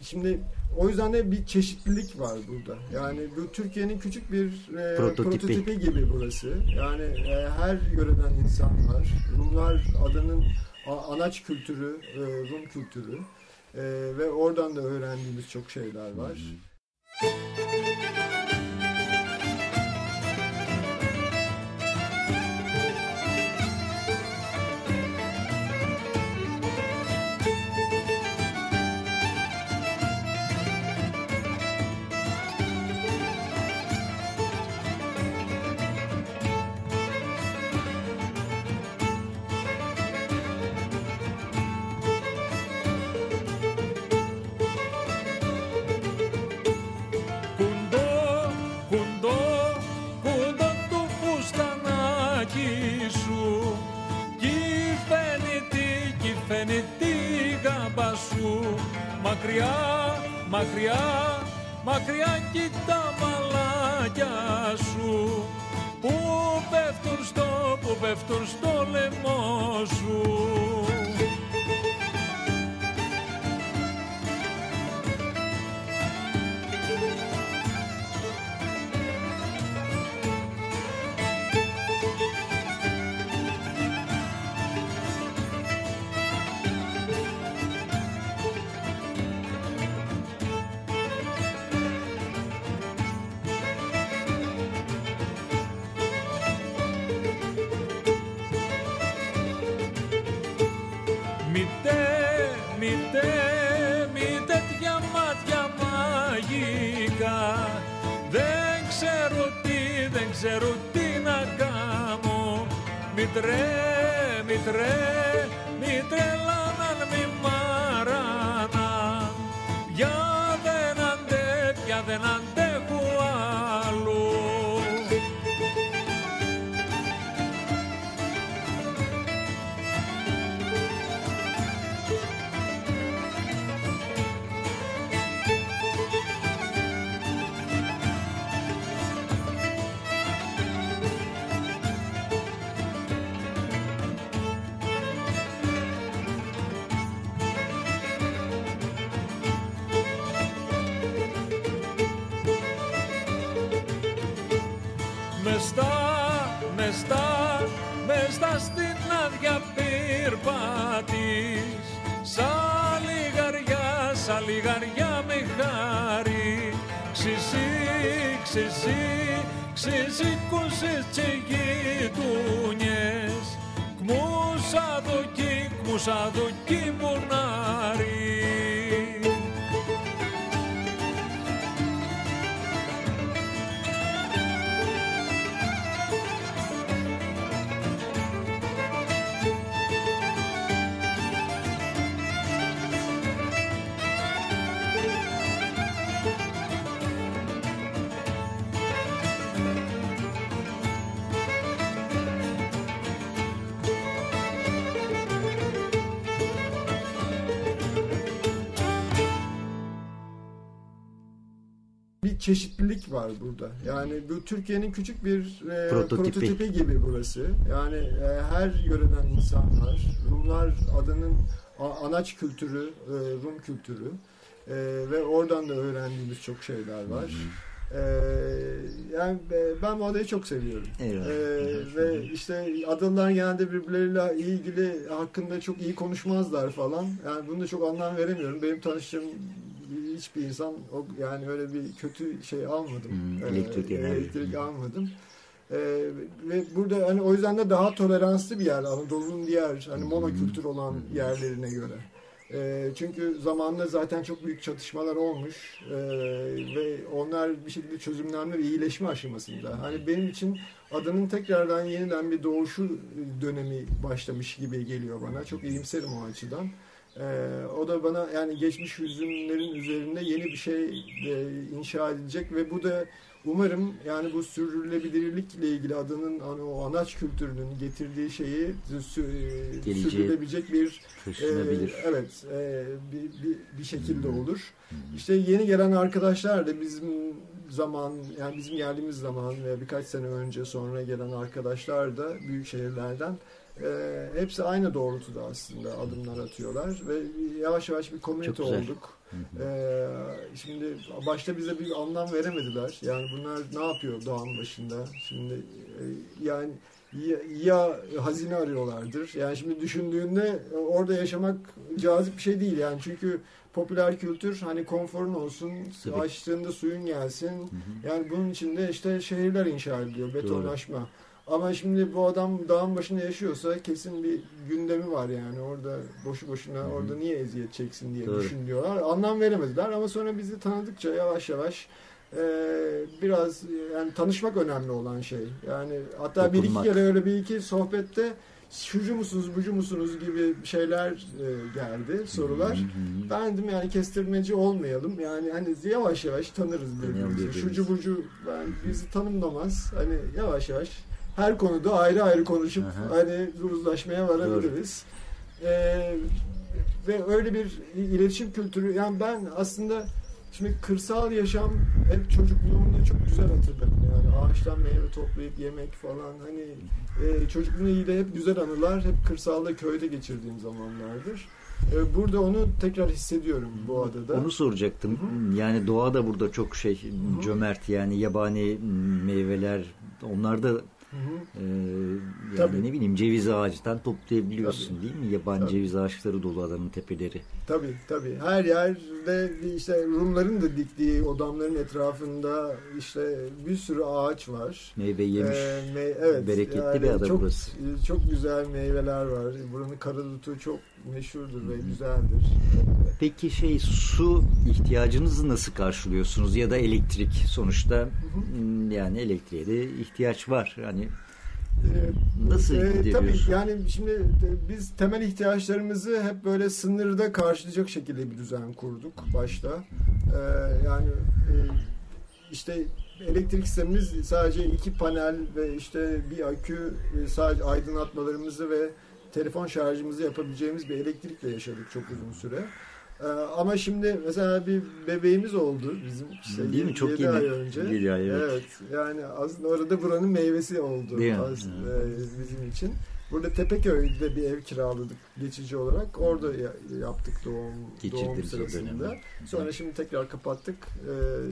şimdi o yüzden de bir çeşitlilik var burada. Yani bu Türkiye'nin küçük bir e, Prototipi. prototipi gibi burası. Yani e, her yöreden insan var. Rumlar adanın anaç kültürü, e, Rum kültürü. Ee, ve oradan da öğrendiğimiz çok şeyler var. Hı hı. Μακριά μακριά, μακριά Γαριά με χάρη. Ξυσί, ξυσί, ξυσίκωσες και γειτούνιες. Κμούσα δοκί, κμούσα δοκί çeşitlilik var burada. Yani bu Türkiye'nin küçük bir e, Prototipi. prototipi. gibi burası. Yani e, her yöreden insanlar, Rumlar adının a- anaç kültürü, e, Rum kültürü E, ve oradan da öğrendiğimiz çok şeyler var. E, yani e, ben bu adayı çok seviyorum. Eyvallah. E, ve işte adalılar genelde birbirleriyle ilgili hakkında çok iyi konuşmazlar falan. Yani bunu da çok anlam veremiyorum. Benim tanıştığım hiçbir insan o yani öyle bir kötü şey almadım. Hmm, Ee, elektrik enerji. elektrik almadım. Ee, ve burada hani o yüzden de daha toleranslı bir yer Anadolu'nun diğer hani monokültür olan yerlerine göre. Ee, çünkü zamanında zaten çok büyük çatışmalar olmuş Ee, ve onlar bir şekilde çözümlenme ve iyileşme aşamasında. Hani benim için adanın tekrardan yeniden bir doğuşu dönemi başlamış gibi geliyor bana. Çok iyimserim o açıdan. Ee, o da bana yani geçmiş hüzünlerin üzerinde yeni bir şey e, inşa edilecek ve bu da umarım yani bu sürdürülebilirlikle ilgili adanın hani o anaç kültürünün getirdiği şeyi sü- sürdürülebilecek bir ee, evet, e, bir, bir, bir şekilde olur. İşte yeni gelen arkadaşlar da bizim zaman, yani bizim geldiğimiz zaman ve birkaç sene önce sonra gelen arkadaşlar da büyük şehirlerden e, hepsi aynı doğrultuda aslında adımlar atıyorlar ve yavaş yavaş bir komünite olduk. Ee, şimdi başta bize bir anlam veremediler. Yani bunlar ne yapıyor dağın başında? Şimdi e, yani ya, ya hazine arıyorlardır. Yani şimdi düşündüğünde orada yaşamak cazip bir şey değil yani çünkü popüler kültür hani konforun olsun, Tabii. açtığında suyun gelsin. Yani bunun içinde işte şehirler inşa ediliyor, betonlaşma. Ama şimdi bu adam dağın başında yaşıyorsa kesin bir gündemi var yani orada boşu boşuna orada niye eziyet çeksin diye Doğru. düşünüyorlar. Anlam veremediler ama sonra bizi tanıdıkça yavaş yavaş e, biraz yani tanışmak önemli olan şey. Yani hatta bir iki Dokunmak. kere öyle bir iki sohbette şucu musunuz bucu musunuz gibi şeyler e, geldi sorular. Ben dedim yani kestirmeci olmayalım. Yani hani yavaş yavaş tanırız birbirimizi. Şucu bucu ben bizi tanımlamaz. Hani yavaş yavaş her konuda ayrı ayrı konuşup Aha. hani uzlaşmaya varabiliriz. Ee, ve öyle bir iletişim kültürü yani ben aslında Şimdi kırsal yaşam hep çocukluğumda çok güzel hatırlarım. Yani ağaçtan meyve toplayıp yemek falan hani e, çocukluğumda iyi de hep güzel anılar hep kırsalda köyde geçirdiğim zamanlardır. E, burada onu tekrar hissediyorum bu adada. Onu soracaktım. Yani doğa da burada çok şey cömert yani yabani meyveler onlar da Hı hı. e, yani Tabii. ne bileyim ceviz ağacından toplayabiliyorsun Tabii. değil mi? Yabani Tabii. ceviz ağaçları dolu adanın tepeleri. Tabii tabii. Her yerde işte Rumların da diktiği odamların etrafında işte bir sürü ağaç var. Meyve yemiş. Ee, me- evet, Bereketli bir ada çok, burası. Çok güzel meyveler var. Buranın karadutu çok meşhurdur ve güzeldir. Peki şey su ihtiyacınızı nasıl karşılıyorsunuz ya da elektrik sonuçta m, yani elektriğe de ihtiyaç var. Hani Ee, Nasıl e, tabii yani şimdi de- biz temel ihtiyaçlarımızı hep böyle sınırda karşılayacak şekilde bir düzen kurduk başta. Ee, yani e, işte elektrik sistemimiz sadece iki panel ve işte bir akü e, sadece aydınlatmalarımızı ve telefon şarjımızı yapabileceğimiz bir elektrikle yaşadık çok uzun süre. Ee, ama şimdi mesela bir bebeğimiz oldu bizim işte Değil mi? Çok yedi yeni. ay önce. Yedi ay, evet. Yani aslında orada buranın meyvesi oldu Değil aslında e, bizim için. Burada Tepeköy'de bir ev kiraladık geçici olarak. Orada ya- yaptık doğum doğum Geçirdiniz o sırasında. dönemi. Sonra şimdi tekrar kapattık.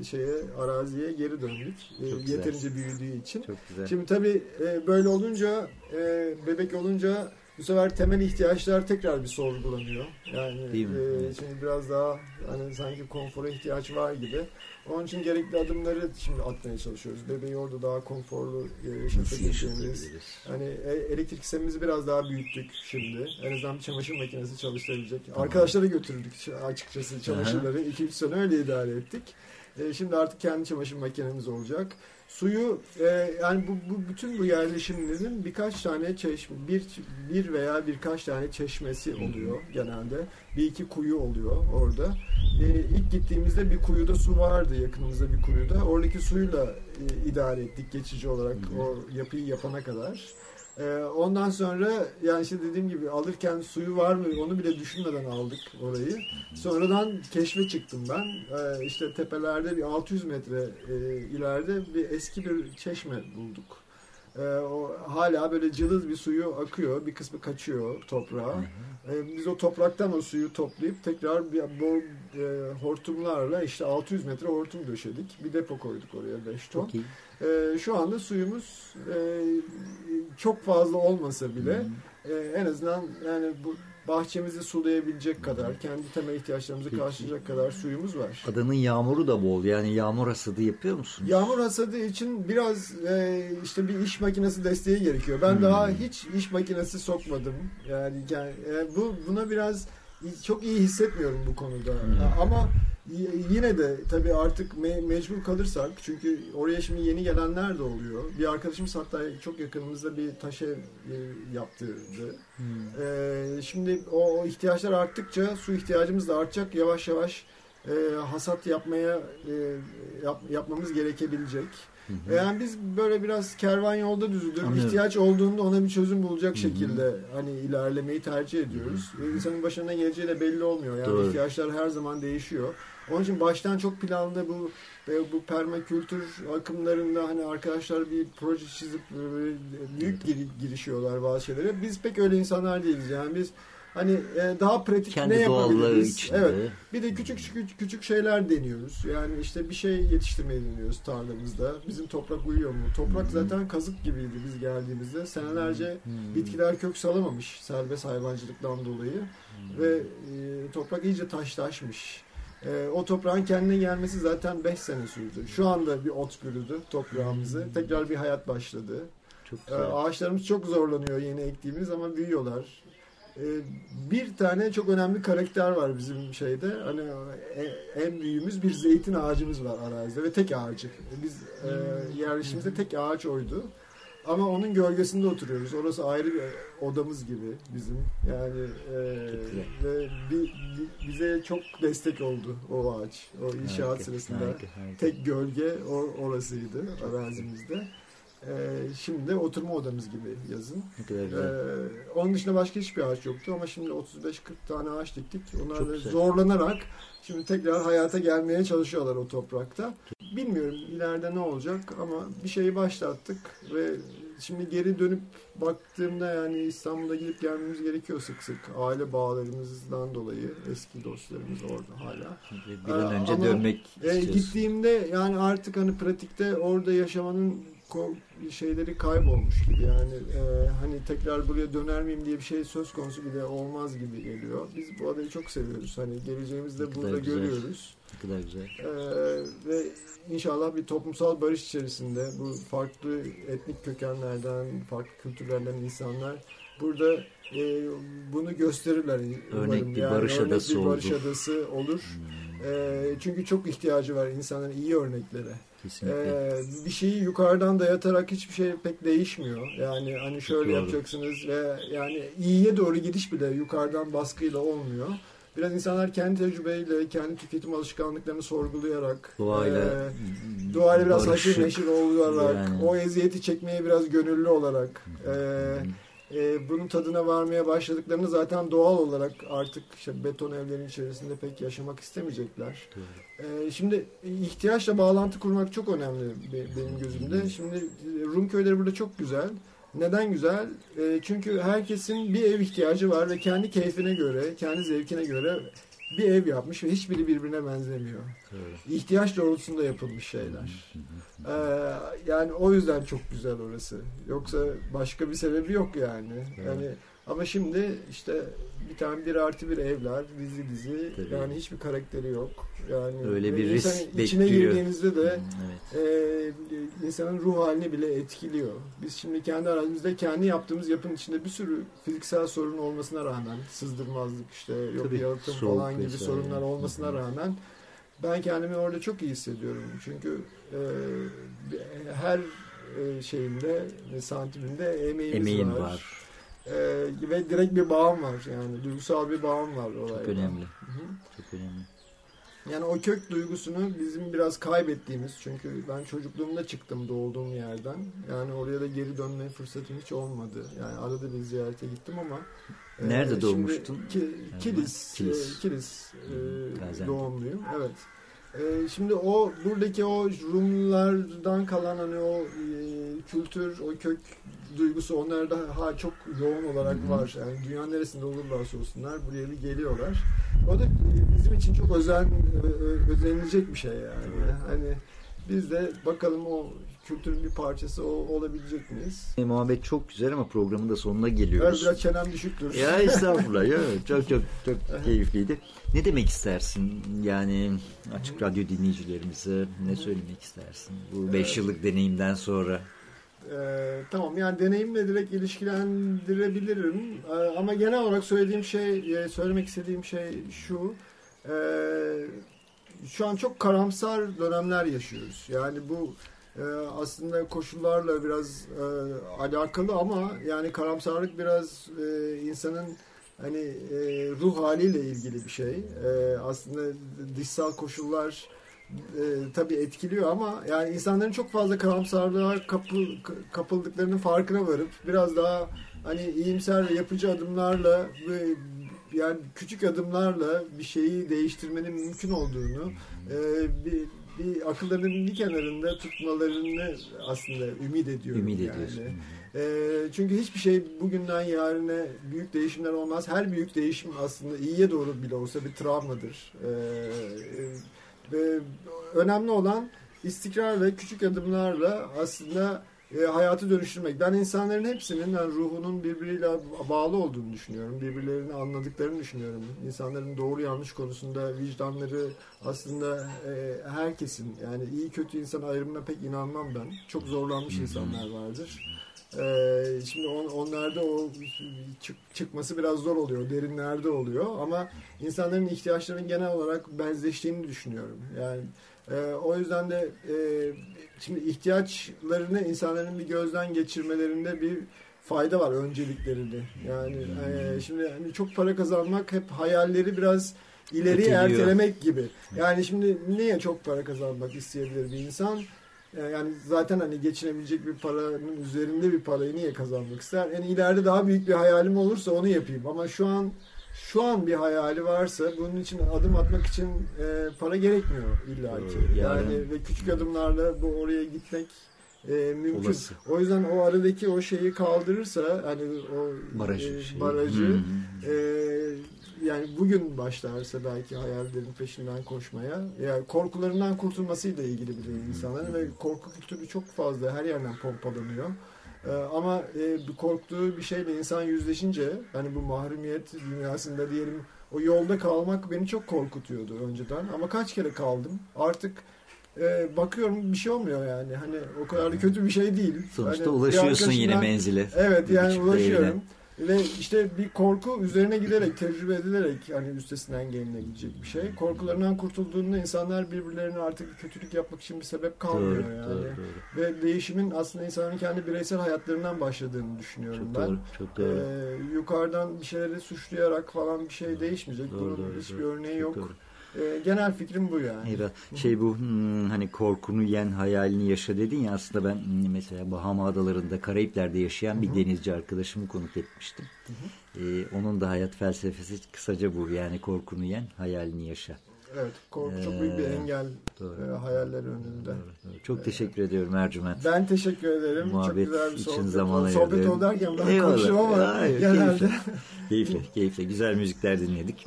e, şeye araziye geri döndük. E, yeterince büyüdüğü için. çok güzel. Şimdi tabii e, böyle olunca e, bebek olunca bu sefer temel ihtiyaçlar tekrar bir sorgulanıyor. Yani Değil mi? e, şimdi biraz daha hani sanki konfora ihtiyaç var gibi. Onun için gerekli adımları şimdi atmaya çalışıyoruz. Bebeği orada daha konforlu e, yaşatabileceğimiz. Hani e, elektrik sistemimizi biraz daha büyüttük şimdi. En azından bir çamaşır makinesi çalıştırabilecek. Arkadaşlara götürdük açıkçası çamaşırları. 2-3 sene öyle idare ettik. E, şimdi artık kendi çamaşır makinemiz olacak. Suyu e, yani bu, bu bütün bu yerleşimlerin birkaç tane çeşme bir bir veya birkaç tane çeşmesi oluyor genelde. Bir iki kuyu oluyor orada. E, ilk gittiğimizde bir kuyuda su vardı yakınımızda bir kuyuda. Oradaki suyla e, idare ettik geçici olarak o yapıyı yapana kadar. E, ondan sonra yani işte dediğim gibi alırken suyu var mı onu bile düşünmeden aldık orayı. Sonradan keşfe çıktım ben. E, işte tepelerde bir 600 metre e, ileride bir eski bir çeşme bulduk. E, o hala böyle cılız bir suyu akıyor. Bir kısmı kaçıyor toprağa. E, biz o topraktan o suyu toplayıp tekrar bir bu e, hortumlarla işte 600 metre hortum döşedik. Bir depo koyduk oraya 5 ton. Çok iyi. E, şu anda suyumuz e, çok fazla olmasa bile e, en azından yani bu bahçemizi sulayabilecek kadar, kendi temel ihtiyaçlarımızı karşılayacak kadar suyumuz var. Adanın yağmuru da bol. Yani yağmur hasadı yapıyor musunuz? Yağmur hasadı için biraz e, işte bir iş makinesi desteği gerekiyor. Ben daha hiç iş makinesi sokmadım. Yani, yani e, bu buna biraz çok iyi hissetmiyorum bu konuda. Ama y- yine de tabii artık me- mecbur kalırsak çünkü oraya şimdi yeni gelenler de oluyor. Bir arkadaşımız hatta çok yakınımızda bir taş ev yaptırdı. E, şimdi o, o ihtiyaçlar arttıkça su ihtiyacımız da artacak. Yavaş yavaş e, hasat yapmaya e, yap- yapmamız gerekebilecek. Yani biz böyle biraz kervan yolda düzülür. Anlıyorum. ihtiyaç olduğunda ona bir çözüm bulacak şekilde hani ilerlemeyi tercih ediyoruz. E, İnsanın başına ne geleceği de belli olmuyor. Yani Doğru. ihtiyaçlar her zaman değişiyor. Onun için baştan çok planlı bu e, bu permakültür akımlarında hani arkadaşlar bir proje çizip e, büyük giri- girişiyorlar bazı şeylere. Biz pek öyle insanlar değiliz. Yani biz hani e, daha pratik Kendi ne yapabiliriz? içinde. Evet. Bir de küçük küçük küçük şeyler deniyoruz. Yani işte bir şey yetiştirmeyi deniyoruz tarlamızda. Bizim toprak uyuyor mu? Toprak zaten kazık gibiydi biz geldiğimizde. Senelerce bitkiler kök salamamış serbest hayvancılıktan dolayı ve e, toprak iyice taşlaşmış. E, o toprağın kendine gelmesi zaten 5 sene sürdü. Şu anda bir ot bürüdü toprağımızı. Tekrar bir hayat başladı. Çok Ee, güzel. Ağaçlarımız çok zorlanıyor yeni ektiğimiz ama büyüyorlar. Ee, Bir tane çok önemli karakter var bizim şeyde. Hani e- en büyüğümüz bir zeytin ağacımız var arazide ve tek ağacı. Biz e, yerleşimizde tek ağaç oydu. Ama onun gölgesinde oturuyoruz. Orası ayrı bir odamız gibi bizim. Yani e, ve bi- bi- bize çok destek oldu o ağaç. O inşaat Harika, sırasında harika, harika. tek gölge o, orasıydı arazimizde. E, şimdi de oturma odamız gibi yazın. Ee, onun dışında başka hiçbir ağaç yoktu ama şimdi 35-40 tane ağaç diktik. Onlar Çok da güzel. zorlanarak şimdi tekrar hayata gelmeye çalışıyorlar o toprakta. Bilmiyorum ileride ne olacak ama bir şeyi başlattık ve şimdi geri dönüp baktığımda yani İstanbul'a gidip gelmemiz gerekiyor sık sık. Aile bağlarımızdan dolayı eski dostlarımız orada hala. Bir an önce ama, dönmek E, istiyorsun. gittiğimde yani artık hani pratikte orada yaşamanın şeyleri kaybolmuş gibi yani e, hani tekrar buraya döner miyim diye bir şey söz konusu bile olmaz gibi geliyor. Biz bu adayı çok seviyoruz. Hani geleceğimizi de burada güzel. görüyoruz. Ne kadar güzel. E, ve inşallah bir toplumsal barış içerisinde bu farklı etnik kökenlerden, farklı kültürlerden insanlar burada e, bunu gösterirler. umarım. Örnek bir barış adası bir barış olur. adası olur. Hmm, E, çünkü çok ihtiyacı var insanların iyi örneklere. Kesinlikle. Ee, bir şeyi yukarıdan dayatarak hiçbir şey pek değişmiyor. Yani hani şöyle Doğru. yapacaksınız ve yani iyiye doğru gidiş bile yukarıdan baskıyla olmuyor. Biraz insanlar kendi tecrübeyle, kendi tüketim alışkanlıklarını sorgulayarak, Doğayla, e, doğayla biraz haşır neşir olarak, yani. o eziyeti çekmeye biraz gönüllü olarak, e, e, bunun tadına varmaya başladıklarını zaten doğal olarak artık işte beton evlerin içerisinde pek yaşamak istemeyecekler. Ee, şimdi ihtiyaçla bağlantı kurmak çok önemli be- benim gözümde. Şimdi e, Rum köyleri burada çok güzel. Neden güzel? E, çünkü herkesin bir ev ihtiyacı var ve kendi keyfine göre, kendi zevkine göre bir ev yapmış ve hiçbiri birbirine benzemiyor. Doğru. İhtiyaç doğrultusunda yapılmış şeyler. Ee, yani o yüzden çok güzel orası. Yoksa başka bir sebebi yok yani. Evet. Yani ama şimdi işte bir tane bir artı bir evler, dizi dizi. Tabii. Yani hiçbir karakteri yok. Yani Öyle bir risk insanın içine bekliyor. girdiğinizde de Hmm, Evet. e, insanın ruh halini bile etkiliyor. Biz şimdi kendi aramızda kendi yaptığımız yapının içinde bir sürü fiziksel sorun olmasına rağmen sızdırmazlık işte yok Tabii, yalıtım falan gibi sorunlar olmasına Hı hı. rağmen ben kendimi orada çok iyi hissediyorum. Çünkü e, her e, şeyinde santiminde emeğimiz Emeğin var. var. E, ve direkt bir bağım var yani duygusal bir bağım var olayla. Çok önemli. Hı hı. Çok önemli. Yani o kök duygusunu bizim biraz kaybettiğimiz çünkü ben çocukluğumda çıktım doğduğum yerden. Yani oraya da geri dönme fırsatım hiç olmadı. Yani arada bir ziyarete gittim ama e, Nerede şimdi doğmuştun? Ki, Kilis, Kilis. Kilis, Kilis e, Gaziantep. doğumluyum. Evet. E, şimdi o buradaki o Rumlardan kalan hani o e, kültür, o kök duygusu onlarda ha çok yoğun olarak Hı hı. var. Yani dünya neresinde olurlarsa olsunlar buraya bir geliyorlar. O da e, bizim için çok özen ö- ö- özenilecek bir şey yani. Hani biz de bakalım o kültürün bir parçası olabilecek miyiz? E, muhabbet çok güzel ama programın da sonuna Evet, geliyoruz. biraz çenem düşüktür. Ya estağfurullah ya çok çok çok keyifliydi. Ne demek istersin yani açık radyo dinleyicilerimize ne söylemek istersin bu 5 yıllık deneyimden sonra? Ee, tamam yani deneyimle direkt ilişkilendirebilirim Ee, ama genel olarak söylediğim şey e, söylemek istediğim şey şu Ee, şu an çok karamsar dönemler yaşıyoruz yani bu e, aslında koşullarla biraz e, alakalı ama yani karamsarlık biraz e, insanın hani e, ruh haliyle ilgili bir şey. E, aslında dışsal koşullar e, tabii etkiliyor ama yani insanların çok fazla karamsarlığa kapı, kapıldıklarının farkına varıp biraz daha hani iyimser ve yapıcı adımlarla ve yani küçük adımlarla bir şeyi değiştirmenin mümkün olduğunu e, bir, bir akıllarının bir kenarında tutmalarını aslında ümit ediyorum. Ümit yani. ediyorsun. E, çünkü hiçbir şey bugünden yarına büyük değişimler olmaz. Her büyük değişim aslında iyiye doğru bile olsa bir travmadır. E, ve önemli olan istikrar ve küçük adımlarla aslında e, hayatı dönüştürmek. Ben insanların hepsinin yani ruhunun birbiriyle bağlı olduğunu düşünüyorum. Birbirlerini anladıklarını düşünüyorum. İnsanların doğru yanlış konusunda vicdanları aslında e, herkesin yani iyi kötü insan ayrımına pek inanmam ben. Çok zorlanmış insanlar vardır. Ee, şimdi on, onlarda o çık, çıkması biraz zor oluyor, derinlerde oluyor ama insanların ihtiyaçlarının genel olarak benzeştiğini düşünüyorum. Yani e, o yüzden de e, şimdi ihtiyaçlarını insanların bir gözden geçirmelerinde bir fayda var önceliklerini. Yani e, şimdi hani çok para kazanmak hep hayalleri biraz ileriye Öteliyor. ertelemek gibi. Yani şimdi niye çok para kazanmak isteyebilir bir insan? E, yani zaten hani geçinebilecek bir paranın üzerinde bir parayı niye kazanmak ister? Yani ileride daha büyük bir hayalim olursa onu yapayım. Ama şu an şu an bir hayali varsa bunun için adım atmak için e, para gerekmiyor illa ki. Yani, yani- ve küçük adımlarla bu oraya gitmek e, mümkün. Olası. O yüzden o aradaki o şeyi kaldırırsa hani o Barajı. e, şey. barajı Hı. e, yani bugün başlarsa belki hayallerin peşinden koşmaya yani korkularından kurtulmasıyla ilgili bir de insanların ve korku kültürü çok fazla her yerden pompalanıyor. Ee, ama e, bir korktuğu bir şeyle insan yüzleşince hani bu mahrumiyet dünyasında diyelim o yolda kalmak beni çok korkutuyordu önceden ama kaç kere kaldım artık e, bakıyorum bir şey olmuyor yani hani o kadar da kötü bir şey değil. Sonuçta Hani ulaşıyorsun yine menzile. Evet yani ulaşıyorum. Ve işte bir korku üzerine giderek, tecrübe edilerek hani üstesinden gelinebilecek bir şey. Korkularından kurtulduğunda insanlar birbirlerine artık kötülük yapmak için bir sebep kalmıyor Doğru, yani. doğru, doğru. Ve değişimin aslında insanın kendi bireysel hayatlarından başladığını düşünüyorum Çok ben. doğru, çok doğru. Ee, yukarıdan bir şeyleri suçlayarak falan bir şey değişmeyecek. Doğru, Bunun doğru, hiçbir doğru. örneği yok. doğru. Ee, genel fikrim bu yani. Eyvah. Şey bu hmm, hani korkunu yen hayalini yaşa dedin ya aslında ben hmm, mesela Bahama Adaları'nda Karayipler'de yaşayan bir denizci arkadaşımı konuk etmiştim. Ee, onun da hayat felsefesi kısaca bu yani korkunu yen hayalini yaşa. Evet, korku çok büyük bir Ee, engel doğru. e, hayaller önünde. Doğru, doğru. Çok teşekkür ediyorum Ercüment. Ben teşekkür ederim. Muhabbet çok güzel bir için sohbet zaman oldu. Sohbet oldu derken ben konuştum ama Hayır, genelde. Keyifli, keyifli, keyifli. Güzel müzikler dinledik.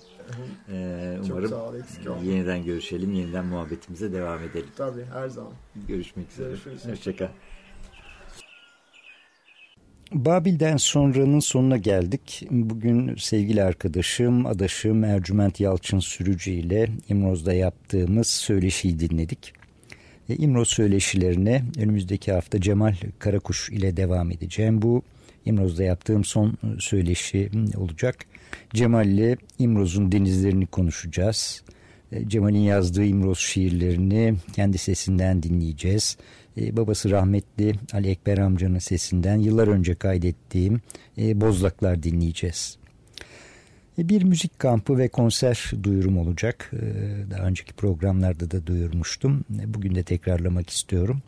Ee, Çok umarım sağ ol, eksik olma. yeniden görüşelim, yeniden muhabbetimize devam edelim. Tabii her zaman. Görüşmek üzere. Görüşürüz. Hoşçakal. Babil'den sonranın sonuna geldik. Bugün sevgili arkadaşım, adaşım Ercüment Yalçın Sürücü ile İmroz'da yaptığımız söyleşiyi dinledik. İmroz söyleşilerine önümüzdeki hafta Cemal Karakuş ile devam edeceğim. Bu İmroz'da yaptığım son söyleşi olacak. Cemal ile İmroz'un denizlerini konuşacağız. E, Cemal'in yazdığı İmroz şiirlerini kendi sesinden dinleyeceğiz. E, babası rahmetli Ali Ekber amcanın sesinden yıllar önce kaydettiğim e, Bozlaklar dinleyeceğiz. Bir müzik kampı ve konser duyurum olacak. Daha önceki programlarda da duyurmuştum. Bugün de tekrarlamak istiyorum.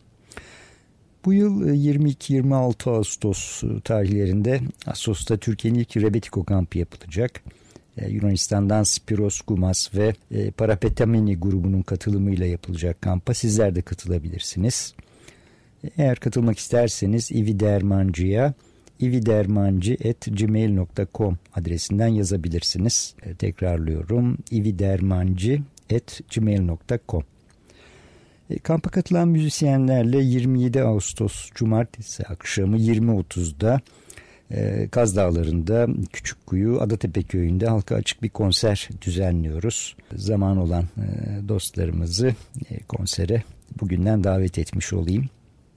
Bu yıl e, 22-26 Ağustos e, tarihlerinde Assos'ta Türkiye'nin ilk Rebetiko kampı yapılacak. E, Yunanistan'dan Spiros Gumas ve e, Parapetamini grubunun katılımıyla yapılacak kampa sizler de katılabilirsiniz. E, Eğer katılmak isterseniz ividermancı'ya ividermancı.gmail.com adresinden yazabilirsiniz. E, Tekrarlıyorum ividermancı.gmail.com E, Kampa katılan müzisyenlerle 27 Ağustos Cumartesi akşamı 20.30'da e, Kaz Dağları'nda Küçükkuyu Adatepe Köyü'nde halka açık bir konser düzenliyoruz. Zaman olan e, dostlarımızı e, konsere bugünden davet etmiş olayım.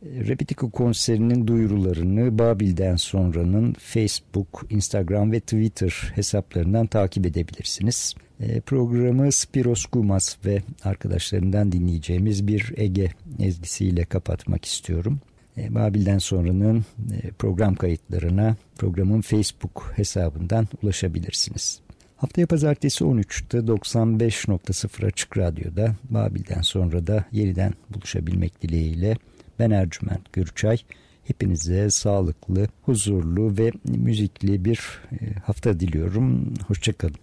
Repetiko konserinin duyurularını Babil'den sonranın Facebook, Instagram ve Twitter hesaplarından takip edebilirsiniz. E, Programı Spiros Gumas ve arkadaşlarından dinleyeceğimiz bir Ege ezgisiyle kapatmak istiyorum. E, Babil'den sonranın e, program kayıtlarına programın Facebook hesabından ulaşabilirsiniz. Haftaya pazartesi 13'te 95.0 Açık Radyo'da Babil'den sonra da yeniden buluşabilmek dileğiyle ben Ercüment Gürçay. Hepinize sağlıklı, huzurlu ve müzikli bir e, hafta diliyorum. Hoşçakalın.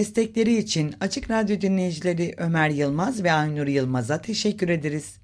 Destekleri için Açık Radyo dinleyicileri Ömer Yılmaz ve Aynur Yılmaz'a teşekkür ederiz.